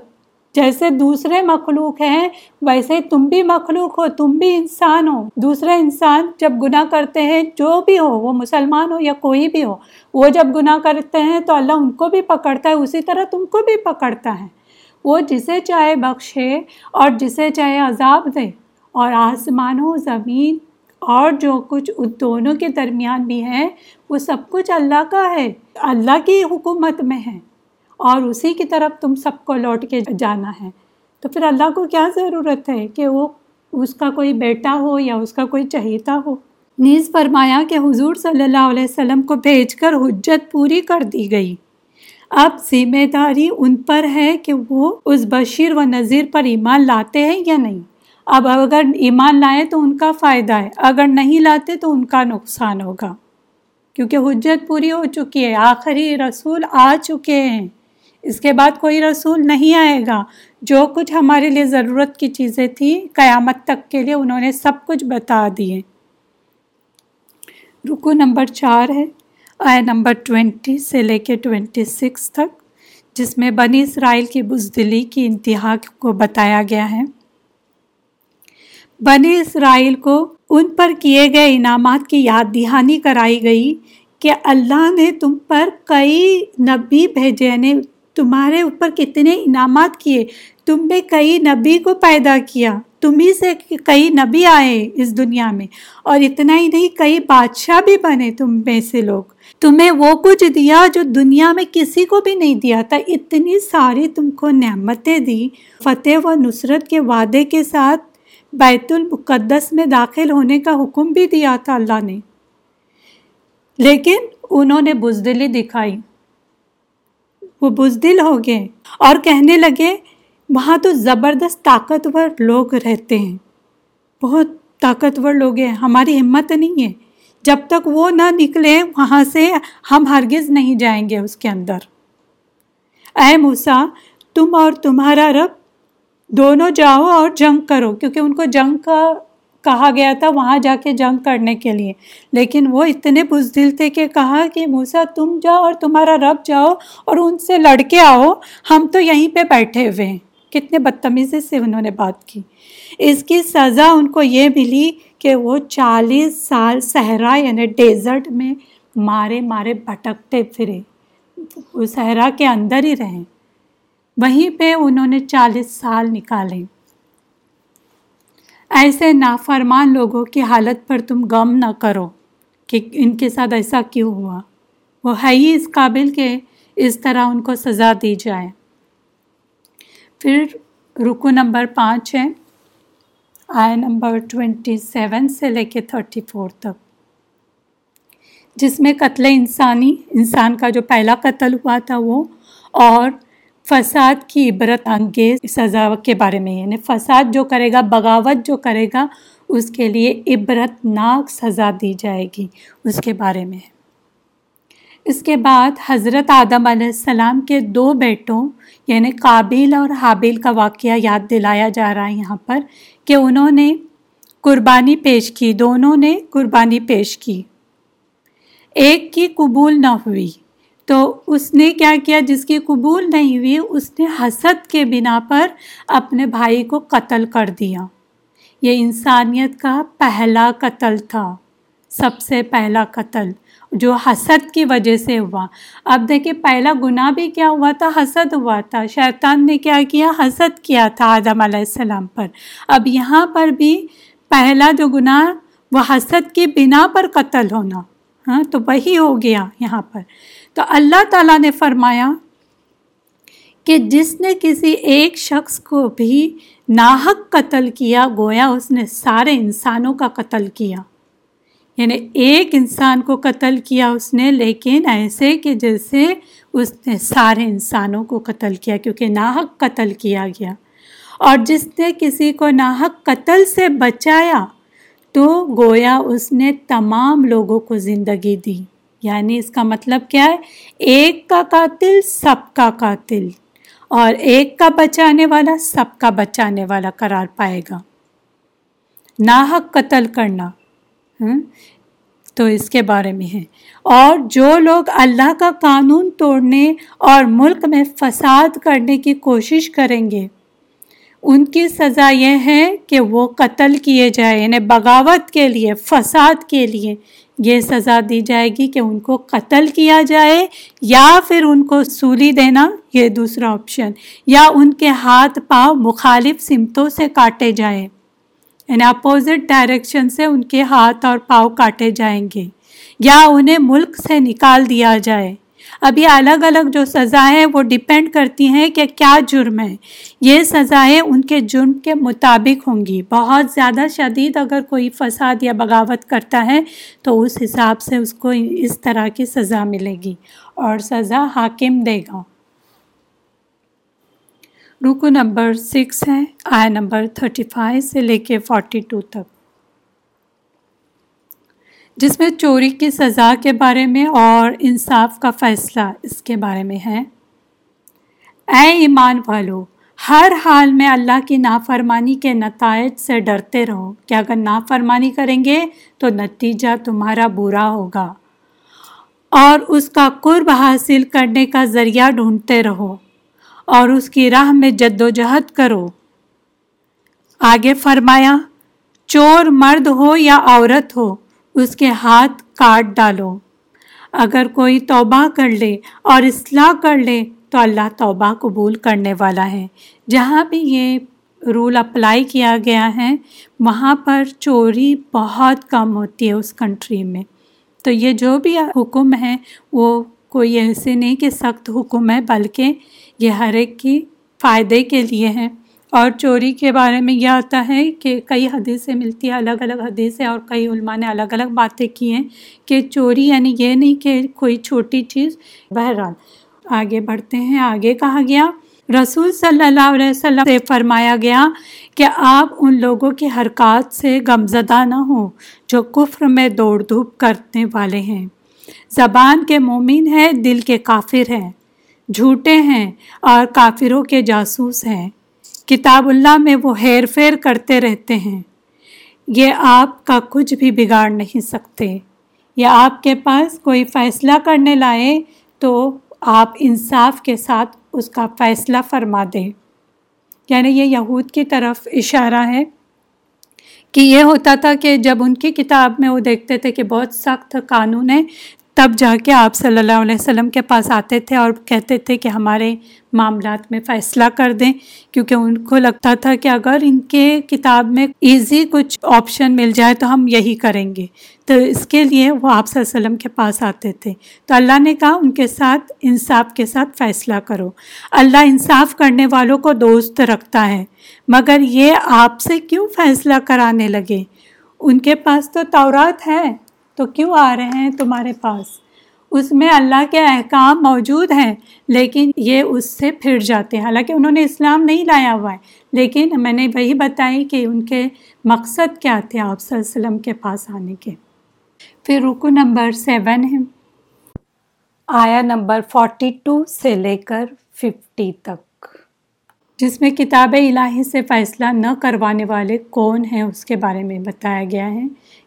Speaker 1: جیسے دوسرے مخلوق ہیں، ویسے تم بھی مخلوق ہو، تم بھی انسان ہو۔ دوسرے انسان جب گناہ کرتے ہیں، جو بھی ہو، وہ مسلمان ہو یا کوئی بھی ہو، وہ جب گناہ کرتے ہیں تو اللہ ان کو بھی پکڑتا ہے، اسی طرح تم کو بھی پکڑتا ہے۔ وہ جسے چاہے بخشے اور جسے چاہے عذاب دے۔ اور آسمان و زمین اور جو کچھ ان دونوں کے درمیان بھی ہے وہ سب کچھ اللہ کا ہے۔ اللہ کی حکومت میں ہے۔ اور اسی کی طرف تم سب کو لوٹ کے جانا ہے۔ تو پھر اللہ کو کیا ضرورت ہے کہ وہ اس کا کوئی بیٹا ہو یا اس کا کوئی چہیتا ہو؟ نیز فرمایا کہ حضور صلی اللہ علیہ وسلم کو بھیج کر حجت پوری کر دی گئی۔ اب ذمہ داری ان پر ہے کہ وہ اس بشیر و نذیر پر ایمان لاتے ہیں یا نہیں۔ اب اگر ایمان لائیں تو ان کا فائدہ ہے، اگر نہیں لاتے تو ان کا نقصان ہوگا۔ کیونکہ حجت پوری ہو چکی ہے، آخری رسول آ چکے ہیں۔ اس کے بعد کوئی رسول نہیں آئے گا۔ جو کچھ ہمارے لیے ضرورت کی چیزیں تھیں، قیامت تک کے لیے انہوں نے سب کچھ بتا دیے۔ رکو نمبر چار ہے آئے نمبر ٹوینٹی سے لے کے ٹوینٹی سکس تک، جس میں بنی اسرائیل کی بزدلی کی انتہا کو بتایا گیا ہے۔ بنی اسرائیل کو ان پر کیے گئے انعامات کی یاد دہانی کرائی گئی کہ اللہ نے تم پر کئی نبی بھیجے تمہارے اوپر کتنے انعامات کیے۔ تم نے کئی نبی کو پیدا کیا۔ تمہیں سے کئی نبی آئے اس دنیا میں۔ اور اتنا ہی نہیں، کئی بادشاہ بھی بنے تم میں سے لوگ۔ تمہیں وہ کچھ دیا جو دنیا میں کسی کو بھی نہیں دیا تھا۔ اتنی ساری تم کو نعمتیں دی۔ فتح و نصرت کے وعدے کے ساتھ بیت المقدس میں داخل ہونے کا حکم بھی دیا تھا اللہ نے۔ لیکن انہوں نے بزدلی دکھائی۔ وہ بزدل ہو گئے اور کہنے لگے، وہاں تو زبردست طاقتور لوگ رہتے ہیں۔ بہت طاقتور لوگ ہیں، ہماری ہمت نہیں ہے۔ جب تک وہ نہ نکلے، وہاں سے ہم ہرگز نہیں جائیں گے اس کے اندر۔ اے موسا تم اور تمہارا رب، دونوں جاؤ اور جنگ کرو، کیونکہ ان کو جنگ کا کہا گیا تھا وہاں جا کے جنگ کرنے کے لیے۔ لیکن وہ اتنے بزدل تھے کہ کہا کہ موسا تم جاؤ اور تمہارا رب جاؤ اور ان سے لڑ کے آؤ۔ ہم تو یہیں پہ بیٹھے ہوئے ہیں۔ کتنے بدتمیزی سے انہوں نے بات کی۔ اس کی سزا ان کو یہ ملی کہ وہ چالیس سال صحرا یعنی ڈیزرٹ میں مارے مارے بھٹکتے پھرے۔ وہ صحرا کے اندر ہی رہیں وہیں پہ انہوں نے چالیس سال نکالے۔ ایسے نافرمان لوگوں کی حالت پر تم غم نہ کرو کہ ان کے ساتھ ایسا کیوں ہوا۔ وہ ہے ہی اس قابل کہ اس طرح ان کو سزا دی جائے۔ پھر رکو نمبر پانچ ہے آئے نمبر ٹوینٹی سیون سے لے کے تھرٹی فور تک۔ جس میں قتل انسانی، انسان کا جو پہلا قتل ہوا تھا وہ، اور فساد کی عبرت انگیز سزا کے بارے میں یعنی فساد جو کرے گا، بغاوت جو کرے گا، اس کے لیے عبرت ناک سزا دی جائے گی۔ اس کے بارے میں۔ اس کے بعد حضرت آدم علیہ السلام کے دو بیٹوں یعنی قابل اور حابل کا واقعہ یاد دلایا جا رہا ہے یہاں پر کہ انہوں نے قربانی پیش کی، دونوں نے قربانی پیش کی۔ ایک کی قبول نہ ہوئی۔ تو اس نے کیا کیا؟ جس کی قبول نہیں ہوئی، اس نے حسد کے بنا پر اپنے بھائی کو قتل کر دیا۔ یہ انسانیت کا پہلا قتل تھا۔ سب سے پہلا قتل جو حسد کی وجہ سے ہوا۔ اب دیکھیں، پہلا گناہ بھی کیا ہوا تھا؟ حسد ہوا تھا۔ شیطان نے کیا کیا؟ حسد کیا تھا آدم علیہ السلام پر۔ اب یہاں پر بھی پہلا جو گناہ، وہ حسد کی بنا پر قتل ہونا۔ ہاں تو وہی ہو گیا یہاں پر۔ تو اللہ تعالیٰ نے فرمایا کہ جس نے کسی ایک شخص کو بھی ناحق قتل کیا، گویا اس نے سارے انسانوں کا قتل کیا۔ یعنی ایک انسان کو قتل کیا اس نے، لیکن ایسے کہ جیسے اس نے سارے انسانوں کو قتل کیا، کیونکہ ناحق قتل کیا گیا۔ اور جس نے کسی کو ناحق قتل سے بچایا، تو گویا اس نے تمام لوگوں کو زندگی دی۔ یعنی اس کا مطلب کیا ہے؟ ایک کا قاتل سب کا قاتل، اور ایک کا بچانے والا سب کا بچانے والا قرار پائے گا۔ ناحق قتل کرنا تو اس کے بارے میں ہے۔ اور جو لوگ اللہ کا قانون توڑنے اور ملک میں فساد کرنے کی کوشش کریں گے، ان کی سزا یہ ہے کہ وہ قتل کیے جائے یعنی بغاوت کے لیے، فساد کے لیے۔ یہ سزا دی جائے گی کہ ان کو قتل کیا جائے یا پھر ان کو سولی دینا یہ دوسرا آپشن یا ان کے ہاتھ پاؤں مخالف سمتوں سے کاٹے جائیں۔ یعنی اپوزٹ ڈائریکشن سے ان کے ہاتھ اور پاؤں کاٹے جائیں گے، یا انہیں ملک سے نکال دیا جائے۔ اب یہ الگ الگ جو سزائیں وہ ڈپینڈ کرتی ہیں کہ کیا جرم ہے۔ یہ سزائیں ان کے جرم کے مطابق ہوں گی۔ بہت زیادہ شدید اگر کوئی فساد یا بغاوت کرتا ہے تو اس حساب سے اس کو اس طرح کی سزا ملے گی اور سزا حاکم دے گا۔ رکو نمبر سکس ہے آئے نمبر تھرٹی فائیو سے لے کے فورٹی ٹو تک۔ جس میں چوری کی سزا کے بارے میں اور انصاف کا فیصلہ اس کے بارے میں ہے۔ اے ایمان والو، ہر حال میں اللہ کی نافرمانی کے نتائج سے ڈرتے رہو۔ کہ اگر نافرمانی کریں گے تو نتیجہ تمہارا برا ہوگا اور اس کا قرب حاصل کرنے کا ذریعہ ڈھونڈتے رہو اور اس کی راہ میں جد و جہد کرو۔ آگے فرمایا، چور مرد ہو یا عورت ہو اس کے ہاتھ کاٹ ڈالو۔ اگر کوئی توبہ کر لے اور اصلاح کر لے تو اللہ توبہ قبول کرنے والا ہے۔ جہاں بھی یہ رول اپلائی کیا گیا ہے، وہاں پر چوری بہت کم ہوتی ہے اس کنٹری میں۔ تو یہ جو بھی حکم ہے، وہ کوئی ایسے نہیں کہ سخت حکم ہے، بلکہ یہ ہر ایک کی فائدے کے لیے ہے۔ اور چوری کے بارے میں یہ آتا ہے کہ کئی حدیثیں ملتی ہیں، الگ الگ حدیثیں اور کئی علماء نے الگ الگ باتیں کی ہیں کہ چوری یعنی یہ نہیں کہ کوئی چھوٹی چیز۔ بہرحال آگے بڑھتے ہیں، آگے کہا گیا۔ رسول صلی اللہ علیہ وسلم سے فرمایا گیا کہ آپ ان لوگوں کی حرکات سے غمزدہ نہ ہوں جو کفر میں دوڑ دھوپ کرنے والے ہیں۔ زبان کے مومن ہیں، دل کے کافر ہیں، جھوٹے ہیں اور کافروں کے جاسوس ہیں۔ کتاب اللہ میں وہ ہیر فیر کرتے رہتے ہیں۔ یہ آپ کا کچھ بھی بگاڑ نہیں سکتے۔ یا آپ کے پاس کوئی فیصلہ کرنے لائے تو آپ انصاف کے ساتھ اس کا فیصلہ فرما دیں۔ یعنی یہ یہود کی طرف اشارہ ہے کہ یہ ہوتا تھا کہ جب ان کی کتاب میں وہ دیکھتے تھے کہ بہت سخت قانون ہے تب جا کے آپ صلی اللہ علیہ وسلم کے پاس آتے تھے اور کہتے تھے کہ ہمارے معاملات میں فیصلہ کر دیں، کیونکہ ان کو لگتا تھا کہ اگر ان کے کتاب میں ایزی کچھ آپشن مل جائے تو ہم یہی کریں گے۔ تو اس کے لیے وہ آپ صلی اللہ علیہ وسلم کے پاس آتے تھے۔ تو اللہ نے کہا، ان کے ساتھ انصاف کے ساتھ فیصلہ کرو۔ اللہ انصاف کرنے والوں کو دوست رکھتا ہے، مگر یہ آپ سے کیوں فیصلہ کرانے لگے؟ ان کے پاس تو تورات ہے۔ تو کیوں آ رہے ہیں تمہارے پاس؟ اس میں اللہ کے احکام موجود ہیں، لیکن یہ اس سے پھر جاتے ہیں۔ حالانکہ انہوں نے اسلام نہیں لایا ہوا ہے، لیکن میں نے وہی بتائی کہ ان کے مقصد کیا تھے آپ صلی اللہ علیہ وسلم کے پاس آنے کے۔ پھر رکو نمبر سیون ہے۔ آیا نمبر فورٹی ٹو سے لے کر ففٹی تک۔ جس میں کتاب الہی سے فیصلہ نہ کروانے والے کون ہیں، اس کے بارے میں بتایا گیا ہے۔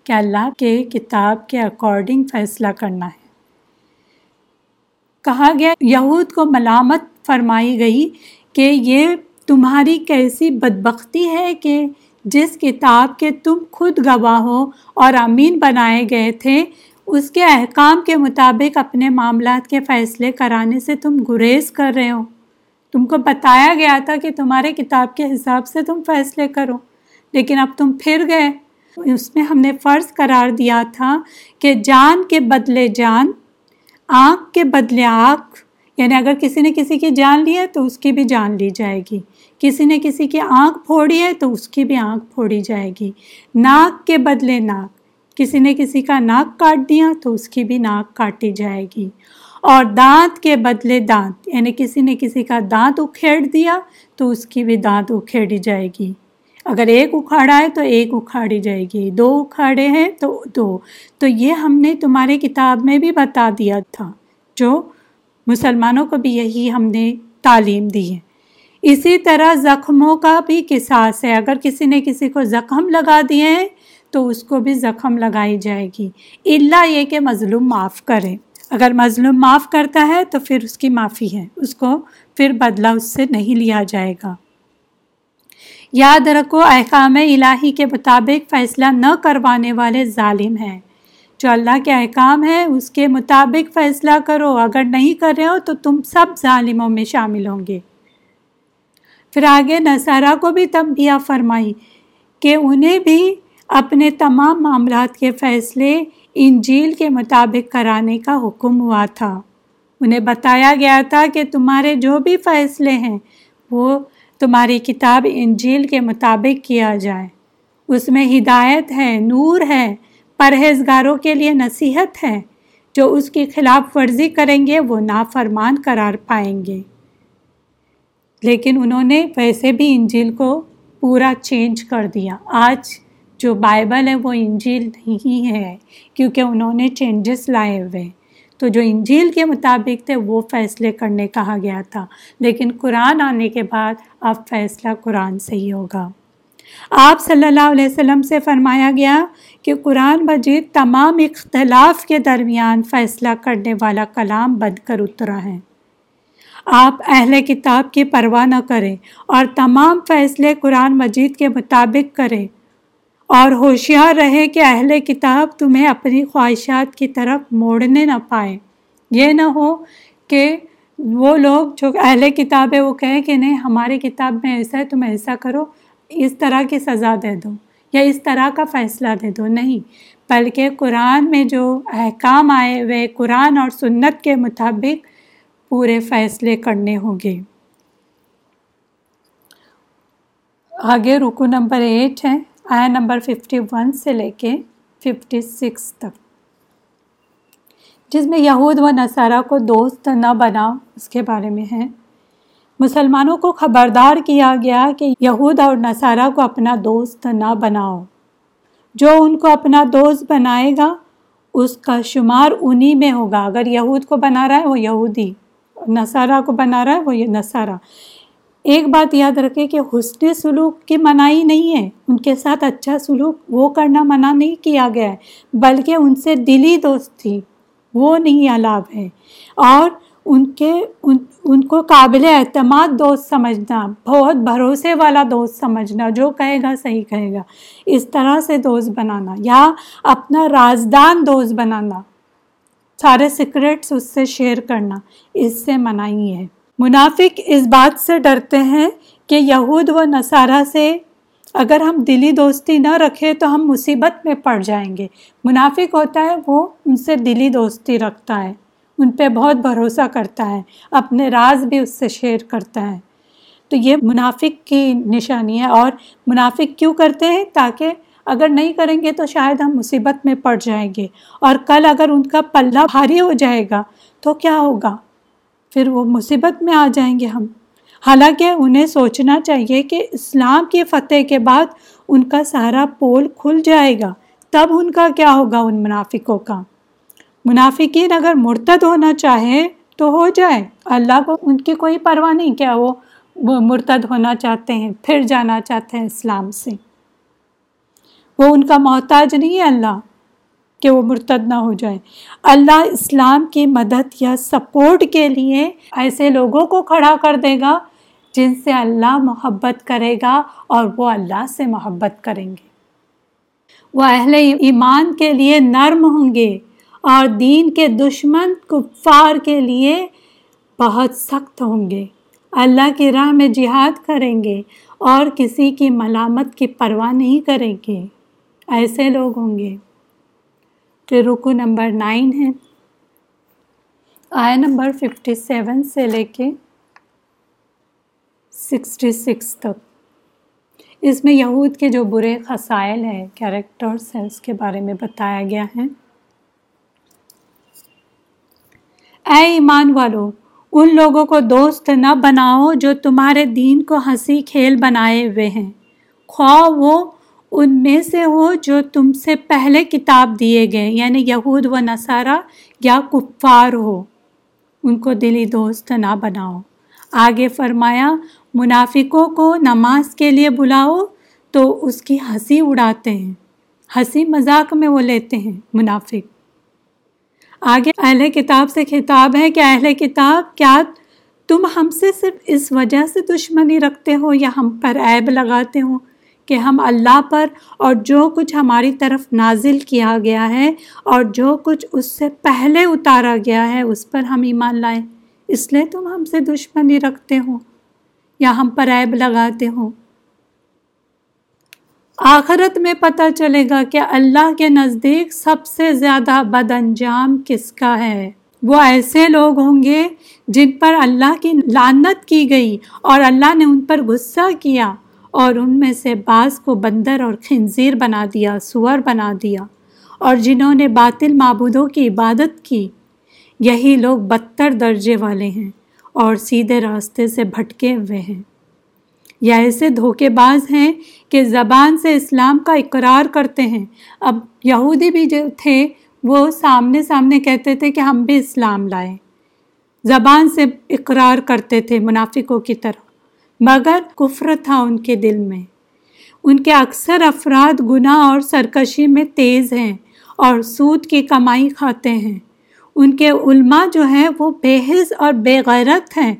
Speaker 1: کہ اللہ کے کتاب کے اکارڈنگ فیصلہ کرنا ہے۔ کہا گیا، یہود کو ملامت فرمائی گئی کہ یہ تمہاری کیسی بدبختی ہے کہ جس کتاب کے تم خود گواہ ہو اور امین بنائے گئے تھے، اس کے احکام کے مطابق اپنے معاملات کے فیصلے کرانے سے تم گریز کر رہے ہو۔ تم کو بتایا گیا تھا کہ تمہارے کتاب کے حساب سے تم فیصلے کرو، لیکن اب تم پھر گئے۔ اس میں ہم نے فرض قرار دیا تھا کہ جان کے بدلے جان، آنکھ کے بدلے آنکھ یعنی اگر کسی نے کسی کی جان لی ہے تو اس کی بھی جان لی جائے گی۔ کسی نے کسی کی آنکھ پھوڑی ہے تو اس کی بھی آنکھ پھوڑی جائے گی۔ ناک کے بدلے ناک، کسی نے کسی کا ناک کاٹ دیا تو اس کی بھی ناک کاٹی جائے گی۔ اور دانت کے بدلے دانت یعنی کسی نے کسی کا دانت اکھیڑ دیا تو اس کی بھی دانت اکھیڑی جائے گی۔ اگر ایک اکھاڑا ہے تو ایک اکھاڑی جائے گی۔ دو اکھاڑے ہیں تو دو۔ تو یہ ہم نے تمہاری کتاب میں بھی بتا دیا تھا۔ جو مسلمانوں کو بھی یہی ہم نے تعلیم دی ہے۔ اسی طرح زخموں کا بھی قصاص ہے۔ اگر کسی نے کسی کو زخم لگا دیے ہیں تو اس کو بھی زخم لگائی جائے گی۔ اللہ یہ کہ مظلوم معاف کرے۔ اگر مظلوم معاف کرتا ہے تو پھر اس کی معافی ہے۔ اس کو پھر بدلہ اس سے نہیں لیا جائے گا۔ یاد رکھو، احکام الہی کے مطابق فیصلہ نہ کروانے والے ظالم ہیں۔ جو اللہ کے احکام ہیں، اس کے مطابق فیصلہ کرو۔ اگر نہیں کر رہے ہو تو تم سب ظالموں میں شامل ہوں گے۔ پھر آگے نصارہ کو بھی تنبیہ فرمائی کہ انہیں بھی اپنے تمام معاملات کے فیصلے انجیل کے مطابق کرانے کا حکم ہوا تھا۔ انہیں بتایا گیا تھا کہ تمہارے جو بھی فیصلے ہیں، وہ تمہاری کتاب انجیل کے مطابق کیا جائے۔ اس میں ہدایت ہے، نور ہے، پرہیزگاروں کے لیے نصیحت ہے۔ جو اس کی خلاف ورزی کریں گے، وہ نافرمان قرار پائیں گے۔ لیکن انہوں نے ویسے بھی انجیل کو پورا چینج کر دیا۔ آج جو بائبل ہے، وہ انجیل نہیں ہے، کیونکہ انہوں نے چینجز لائے ہوئے۔ تو جو انجیل کے مطابق تھے وہ فیصلے کرنے کہا گیا تھا۔ لیکن قرآن آنے کے بعد اب فیصلہ قرآن سے ہی ہوگا۔ آپ صلی اللہ علیہ وسلم سے فرمایا گیا کہ قرآن مجید تمام اختلاف کے درمیان فیصلہ کرنے والا کلام بن کر اترا ہے۔ آپ اہل کتاب کی پرواہ نہ کریں اور تمام فیصلے قرآن مجید کے مطابق کریں۔ اور ہوشیار رہے کہ اہل کتاب تمہیں اپنی خواہشات کی طرف موڑنے نہ پائے یہ نہ ہو کہ وہ لوگ جو اہل کتاب ہے وہ کہیں کہ نہیں، ہماری کتاب میں ایسا ہے، تم ایسا کرو، اس طرح کی سزا دے دو یا اس طرح کا فیصلہ دے دو۔ نہیں، بلکہ قرآن میں جو احکام آئے ہوئے قرآن اور سنت کے مطابق پورے فیصلے کرنے ہوں گے۔ آگے رکو نمبر ایٹ ہے۔ آیا نمبر ففٹی ون سے لے کے ففٹی سکس تک۔ جس میں یہود و نصارہ کو دوست نہ بنا، اس کے بارے میں ہے۔ مسلمانوں کو خبردار کیا گیا کہ یہود اور نصارہ کو اپنا دوست نہ بناؤ۔ جو ان کو اپنا دوست بنائے گا، اس کا شمار انہی میں ہوگا۔ اگر یہود کو بنا رہا ہے، وہ یہودی، نصارہ کو بنا رہا ہے، وہ یہ نصارہ۔ ایک بات یاد رکھے کہ حسن سلوک کی منائی نہیں ہے۔ ان کے ساتھ اچھا سلوک وہ کرنا منع نہیں کیا گیا ہے، بلکہ ان سے دلی دوست تھی۔ وہ نہیں علاب ہے۔ اور ان کے، ان ان کو قابل اعتماد دوست سمجھنا، بہت بھروسے والا دوست سمجھنا، جو کہے گا صحیح کہے گا۔ اس طرح سے دوست بنانا یا اپنا رازدان دوست بنانا، سارے سیکرٹس اس سے شیئر کرنا، اس سے منائی ہے۔ منافق اس بات سے ڈرتے ہیں کہ یہود و نصارہ سے اگر ہم دلی دوستی نہ رکھیں تو ہم مصیبت میں پڑ جائیں گے۔ منافق ہوتا ہے، وہ ان سے دلی دوستی رکھتا ہے، ان پہ بہت بھروسہ کرتا ہے، اپنے راز بھی اس سے شیئر کرتا ہے۔ تو یہ منافق کی نشانی ہے۔ اور منافق کیوں کرتے ہیں؟ تاکہ اگر نہیں کریں گے تو شاید ہم مصیبت میں پڑ جائیں گے۔ اور کل اگر ان کا پلہ بھاری ہو جائے گا تو کیا ہوگا؟ پھر وہ مصیبت میں آ جائیں گے ہم۔ حالانکہ انہیں سوچنا چاہیے کہ اسلام کی فتح کے بعد ان کا سارا پول کھل جائے گا، تب ان کا کیا ہوگا ان منافقوں کا؟ منافقین اگر مرتد ہونا چاہے تو ہو جائے۔ اللہ کو ان کی کوئی پرواہ نہیں کیا وہ مرتد ہونا چاہتے ہیں، پھر جانا چاہتے ہیں اسلام سے۔ وہ ان کا محتاج نہیں ہے اللہ۔ کہ وہ مرتد نہ ہو جائے اللہ اسلام کی مدد یا سپورٹ کے لیے ایسے لوگوں کو کھڑا کر دے گا جن سے اللہ محبت کرے گا اور وہ اللہ سے محبت کریں گے۔ وہ اہل ایمان کے لیے نرم ہوں گے اور دین کے دشمن کفار کے لیے بہت سخت ہوں گے۔ اللہ کی راہ میں جہاد کریں گے اور کسی کی ملامت کی پرواہ نہیں کریں گے۔ ایسے لوگ ہوں گے۔ پھر رکو نمبر نائن ہے۔ آیا نمبر ففٹی سیون سے لے کے سکسٹی سکس تک۔ اس میں یہود کے جو برے خسائل ہیں کیریکٹرس ہیں، اس کے بارے میں بتایا گیا ہے۔ اے ایمان والو، ان لوگوں کو دوست نہ بناؤ جو تمہارے دین کو ہنسی کھیل بنائے ہوئے ہیں۔ خواہ وہ ان میں سے ہو جو تم سے پہلے کتاب دیے گئے یعنی یہود و نصارہ یا کفار ہو، ان کو دلی دوست نہ بناؤ۔ آگے فرمایا، منافقوں کو نماز کے لیے بلاؤ تو اس کی ہنسی اڑاتے ہیں۔ ہنسی مذاق میں وہ لیتے ہیں، منافق۔ آگے، اہل کتاب سے خطاب ہے کہ اہل کتاب، کیا تم ہم سے صرف اس وجہ سے دشمنی رکھتے ہو یا ہم پر عیب لگاتے ہو؟ کہ ہم اللہ پر اور جو کچھ ہماری طرف نازل کیا گیا ہے اور جو کچھ اس سے پہلے اتارا گیا ہے، اس پر ہم ایمان لائیں۔ اس لیے تم ہم سے دشمنی رکھتے ہو یا ہم پر عیب لگاتے ہو۔ آخرت میں پتہ چلے گا کہ اللہ کے نزدیک سب سے زیادہ بد انجام کس کا ہے۔ وہ ایسے لوگ ہوں گے جن پر اللہ کی لانت کی گئی اور اللہ نے ان پر غصہ کیا۔ اور ان میں سے بعض کو بندر اور خنزیر بنا دیا، سور بنا دیا اور جنہوں نے باطل معبودوں کی عبادت کی، یہی لوگ بدتر درجے والے ہیں اور سیدھے راستے سے بھٹکے ہوئے ہیں۔ یا ایسے دھوکے باز ہیں کہ زبان سے اسلام کا اقرار کرتے ہیں۔ اب یہودی بھی جو تھے، وہ سامنے سامنے کہتے تھے کہ ہم بھی اسلام لائیں۔ زبان سے اقرار کرتے تھے منافقوں کی طرح مگر کفر تھا ان کے دل میں۔ ان کے اکثر افراد گناہ اور سرکشی میں تیز ہیں اور سود کی کمائی کھاتے ہیں۔ ان کے علماء جو ہیں وہ بے اور بے غیرت ہیں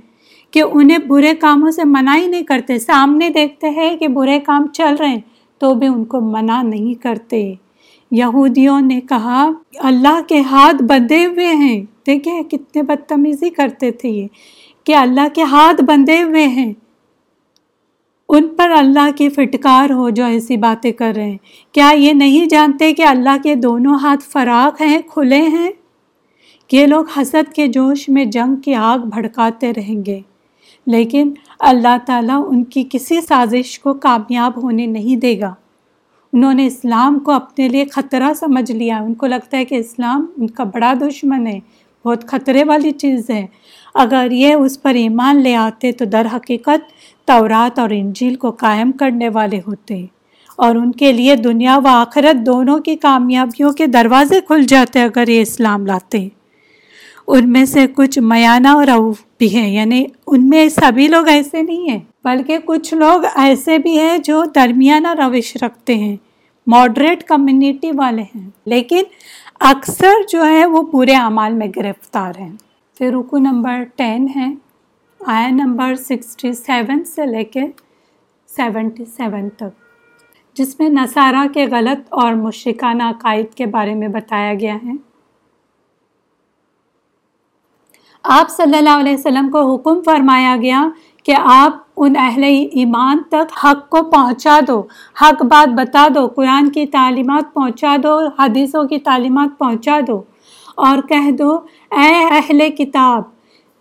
Speaker 1: کہ انہیں برے کاموں سے منع ہی نہیں کرتے۔ سامنے دیکھتے ہیں کہ برے کام چل رہے ہیں تو بھی ان کو منع نہیں کرتے۔ یہودیوں نے کہا، اللہ کے ہاتھ بندھے ہوئے ہیں۔ دیکھیں کتنے بدتمیزی کرتے تھے یہ کہ اللہ کے ہاتھ بندھے ہوئے ہیں۔ ان پر اللہ کی فٹکار ہو جو ایسی باتیں کر رہے ہیں۔ کیا یہ نہیں جانتے کہ اللہ کے دونوں ہاتھ فراق ہیں، کھلے ہیں؟ یہ لوگ حسد کے جوش میں جنگ کی آگ بھڑکاتے رہیں گے۔ لیکن اللہ تعالیٰ ان کی کسی سازش کو کامیاب ہونے نہیں دے گا۔ انہوں نے اسلام کو اپنے لیے خطرہ سمجھ لیا۔ ان کو لگتا ہے کہ اسلام ان کا بڑا دشمن ہے، بہت خطرے والی چیز ہے۔ اگر یہ اس پر ایمان لے آتے تو در حقیقت تورات اور انجیل کو قائم کرنے والے ہوتے اور ان کے لیے دنیا و آخرت دونوں کی کامیابیوں کے دروازے کھل جاتے اگر یہ اسلام لاتے۔ ان میں سے کچھ میانہ اور روف بھی ہیں یعنی ان میں سبھی لوگ ایسے نہیں ہیں، بلکہ کچھ لوگ ایسے بھی ہیں جو درمیانہ روش رکھتے ہیں ماڈریٹ کمیونٹی والے ہیں۔ لیکن اکثر جو ہے وہ پورے اعمال میں گرفتار ہیں۔ پھر رکو نمبر ٹین ہے۔ آیا نمبر سکسٹی سیون سے لے کے سیونٹی سیون تک۔ جس میں نصارہ کے غلط اور مشرکانہ عقائد کے بارے میں بتایا گیا ہے۔ آپ صلی اللہ علیہ وسلم کو حکم فرمایا گیا کہ آپ ان اہل ایمان تک حق کو پہنچا دو، حق بات بتا دو، قرآن کی تعلیمات پہنچا دو، حدیثوں کی تعلیمات پہنچا دو اور کہہ دو، اے اہل کتاب،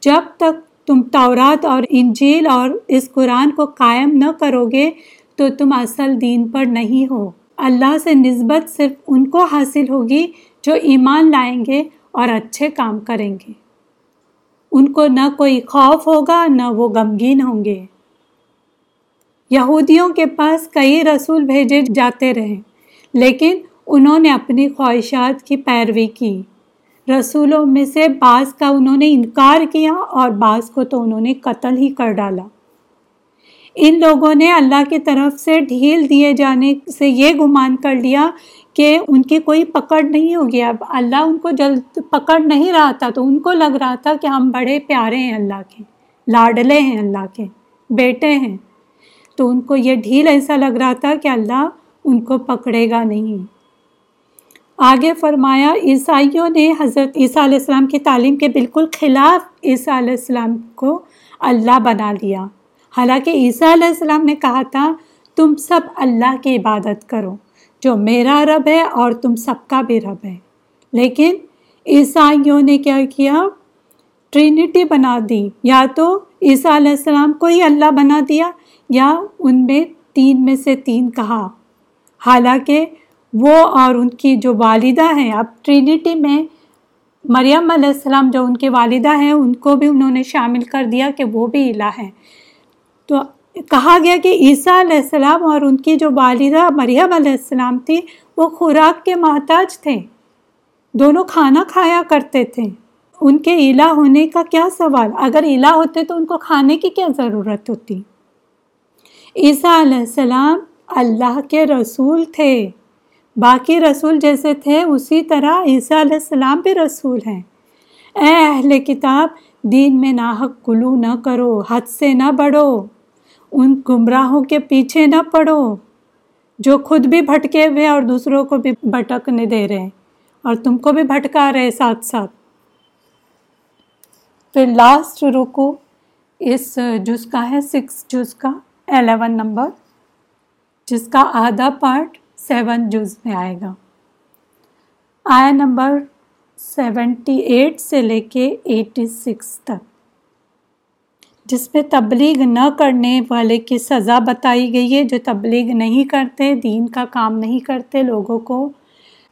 Speaker 1: جب تک تم تورات اور انجیل اور اس قرآن کو قائم نہ کرو گے تو تم اصل دین پر نہیں ہو۔ اللہ سے نسبت صرف ان کو حاصل ہوگی جو ایمان لائیں گے اور اچھے کام کریں گے۔ ان کو نہ کوئی خوف ہوگا، نہ وہ غمگین ہوں گے۔ یہودیوں کے پاس کئی رسول بھیجے جاتے رہے، لیکن انہوں نے اپنی خواہشات کی پیروی کی۔ رسولوں میں سے بعض کا انہوں نے انکار کیا اور بعض کو تو انہوں نے قتل ہی کر ڈالا۔ ان لوگوں نے اللہ کی طرف سے ڈھیل دیے جانے سے یہ گمان کر لیا کہ ان کی کوئی پکڑ نہیں ہوگی۔ اب اللہ ان کو جلد پکڑ نہیں رہا تھا تو ان کو لگ رہا تھا کہ ہم بڑے پیارے ہیں اللہ کے، لاڈلے ہیں اللہ کے، بیٹے ہیں۔ تو ان کو یہ ڈھیل ایسا لگ رہا تھا کہ اللہ ان کو پکڑے گا نہیں۔ آگے فرمایا، عیسائیوں نے حضرت عیسیٰ علیہ السلام کی تعلیم کے بالکل خلاف عیسیٰ علیہ السلام کو اللہ بنا لیا۔ حالانکہ عیسیٰ علیہ السلام نے کہا تھا، تم سب اللہ کی عبادت کرو، جو میرا رب ہے اور تم سب کا بھی رب ہے۔ لیکن عیسائیوں نے کیا کیا؟ ٹرینٹی بنا دی۔ یا تو عیسیٰ علیہ السلام کو ہی اللہ بنا دیا، یا ان میں تین میں سے تین کہا۔ حالانکہ وہ اور ان کی جو والدہ ہیں، اب ٹرینٹی میں مریم علیہ السلام جو ان کی والدہ ہیں، ان کو بھی انہوں نے شامل کر دیا کہ وہ بھی الہ ہیں۔ تو کہا گیا کہ عیسیٰ علیہ السلام اور ان کی جو والدہ مریم علیہ السلام تھی، وہ خوراک کے محتاج تھے۔ دونوں کھانا کھایا کرتے تھے۔ ان کے الہ ہونے کا کیا سوال؟ اگر الہ ہوتے تو ان کو کھانے کی کیا ضرورت ہوتی؟ عیسیٰ علیہ السلام اللہ کے رسول تھے۔ باقی رسول جیسے تھے، اسی طرح عیسیٰ علیہ السلام بھی رسول ہیں۔ اے اہل کتاب، دین میں ناحق گلو نہ کرو، حد سے نہ بڑھو، ان گمراہوں کے پیچھے نہ پڑو۔ جو خود بھی بھٹکے ہوئے اور دوسروں کو بھی بھٹکنے دے رہے اور تم کو بھی بھٹکا رہے ساتھ ساتھ۔ پھر لاسٹ رکو، اس جز کا ہے سکس جز کا الیون نمبر جس کا آدھا پارٹ سیون جز میں آئے گا۔ آیا نمبر سیونٹی ایٹ سے لے کے ایٹی سکس تک۔ جس میں تبلیغ نہ کرنے والے کی سزا بتائی گئی ہے، جو تبلیغ نہیں کرتے، دین کا کام نہیں کرتے، لوگوں کو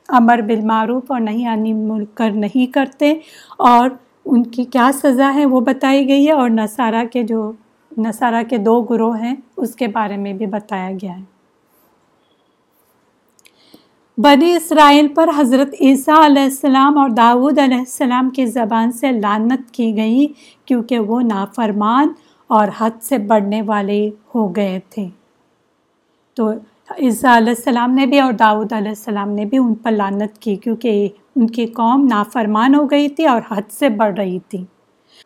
Speaker 1: امر بالمعروف اور نہیں عنی ملک کر نہیں کرتے، اور ان کی کیا سزا ہے وہ بتائی گئی ہے، اور نصارہ کے جو، نصارہ کے دو گروہ ہیں، اس کے بارے میں بھی بتایا گیا ہے۔ بنی اسرائیل پر حضرت عیسیٰ علیہ السلام اور داود علیہ السلام کی زبان سے لانت کی گئی کیونکہ وہ نافرمان اور حد سے بڑھنے والے ہو گئے تھے۔ تو عیسیٰ علیہ السلام نے بھی اور داود علیہ السلام نے بھی ان پر لانت کی کیونکہ ان کی قوم نافرمان ہو گئی تھی اور حد سے بڑھ رہی تھی۔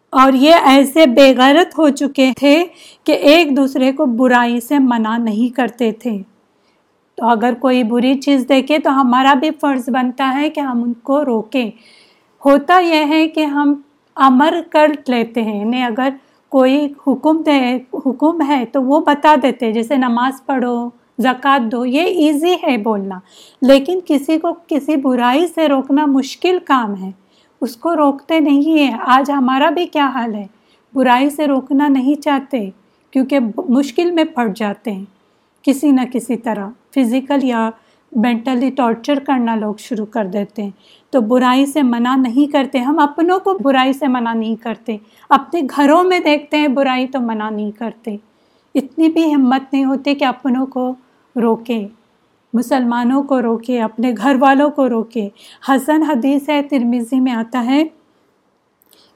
Speaker 1: اور یہ ایسے بے غیرت ہو چکے تھے کہ ایک دوسرے کو برائی سے منع نہیں کرتے تھے۔ تو اگر کوئی بری چیز دیکھے تو ہمارا بھی فرض بنتا ہے کہ ہم ان کو روکیں۔ ہوتا یہ ہے کہ ہم امر کر لیتے ہیں۔ یعنی اگر کوئی حکم دے، حکم ہے تو وہ بتا دیتے جیسے نماز پڑھو، زکوٰۃ دو، یہ ایزی ہے بولنا۔ لیکن کسی کو کسی برائی سے روکنا مشکل کام ہے۔ اس کو روکتے نہیں ہیں۔ آج ہمارا بھی کیا حال ہے؟ برائی سے روکنا نہیں چاہتے کیونکہ مشکل میں پڑ جاتے ہیں۔ کسی نہ کسی طرح۔ فزیکل یا مینٹلی ٹارچر کرنا لوگ شروع کر دیتے ہیں۔ تو برائی سے منع نہیں کرتے، ہم اپنوں کو برائی سے منع نہیں کرتے۔ اپنے گھروں میں دیکھتے ہیں برائی تو منع نہیں کرتے۔ اتنی بھی ہمت نہیں ہوتی کہ اپنوں کو روکے، مسلمانوں کو روکے، اپنے گھر والوں کو روکے۔ حسن حدیث ہے ترمیزی میں آتا ہے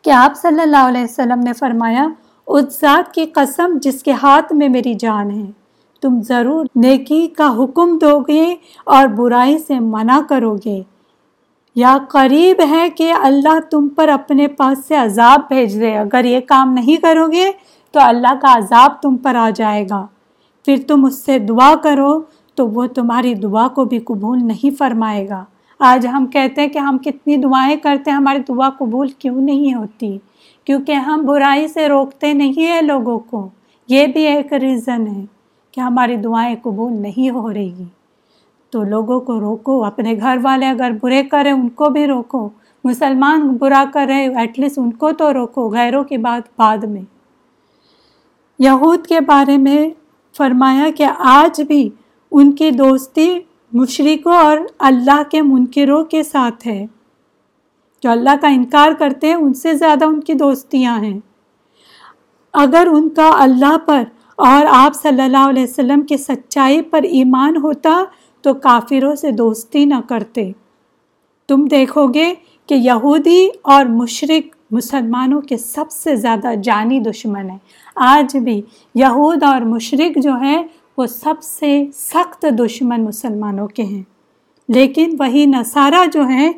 Speaker 1: کہ آپ صلی اللہ علیہ وسلم نے فرمایا، اس ذات کی قسم جس کے ہاتھ میں میری جان ہے۔ تم ضرور نیکی کا حکم دو گے اور برائی سے منع کرو گے یا قریب ہے کہ اللہ تم پر اپنے پاس سے عذاب بھیج دے۔ اگر یہ کام نہیں کرو گے تو اللہ کا عذاب تم پر آ جائے گا۔ پھر تم اس سے دعا کرو تو وہ تمہاری دعا کو بھی قبول نہیں فرمائے گا۔ آج ہم کہتے ہیں کہ ہم کتنی دعائیں کرتے ہیں، ہماری دعا قبول کیوں نہیں ہوتی؟ کیونکہ ہم برائی سے روکتے نہیں ہیں لوگوں کو۔ یہ بھی ایک ریزن ہے۔ کہ ہماری دعائیں قبول نہیں ہو رہی۔ گی تو لوگوں کو روکو، اپنے گھر والے اگر برے کریں، ان کو بھی روکو۔ مسلمان برا کرے ایٹ لیسٹ ان کو تو روکو، غیروں کی بات بعد میں۔ یہود کے بارے میں فرمایا کہ آج بھی ان کی دوستی مشرقوں اور اللہ کے منکروں کے ساتھ ہے۔ جو اللہ کا انکار کرتے ہیں، ان سے زیادہ ان کی دوستیاں ہیں۔ اگر ان کا اللہ پر اور آپ صلی اللہ علیہ وسلم کی سچائی پر ایمان ہوتا تو کافروں سے دوستی نہ کرتے۔ تم دیکھو گے کہ یہودی اور مشرق مسلمانوں کے سب سے زیادہ جانی دشمن ہیں۔ آج بھی یہود اور مشرق جو ہیں وہ سب سے سخت دشمن مسلمانوں کے ہیں۔ لیکن وہی نصارہ جو ہیں،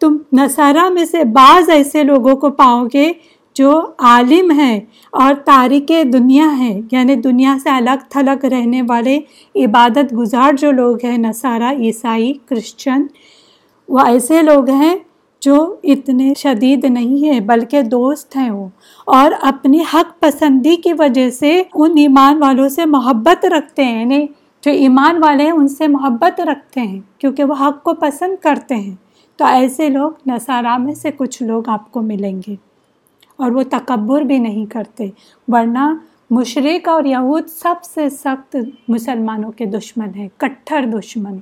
Speaker 1: تم نصارہ میں سے بعض ایسے لوگوں کو پاؤ گے جو عالم ہیں اور تاریخ دنیا ہے یعنی دنیا سے الگ تھلگ رہنے والے عبادت گزار جو لوگ ہیں، نصارہ، عیسائی، کرسچن وہ ایسے لوگ ہیں جو اتنے شدید نہیں ہیں، بلکہ دوست ہیں وہ۔ اور اپنی حق پسندی کی وجہ سے ان ایمان والوں سے محبت رکھتے ہیں یعنی جو ایمان والے ہیں، ان سے محبت رکھتے ہیں، کیونکہ وہ حق کو پسند کرتے ہیں۔ تو ایسے لوگ نصارہ میں سے کچھ لوگ آپ کو ملیں گے۔ اور وہ تکبر بھی نہیں کرتے۔ ورنہ مشرق اور یہود سب سے سخت مسلمانوں کے دشمن ہیں، کٹھر دشمن۔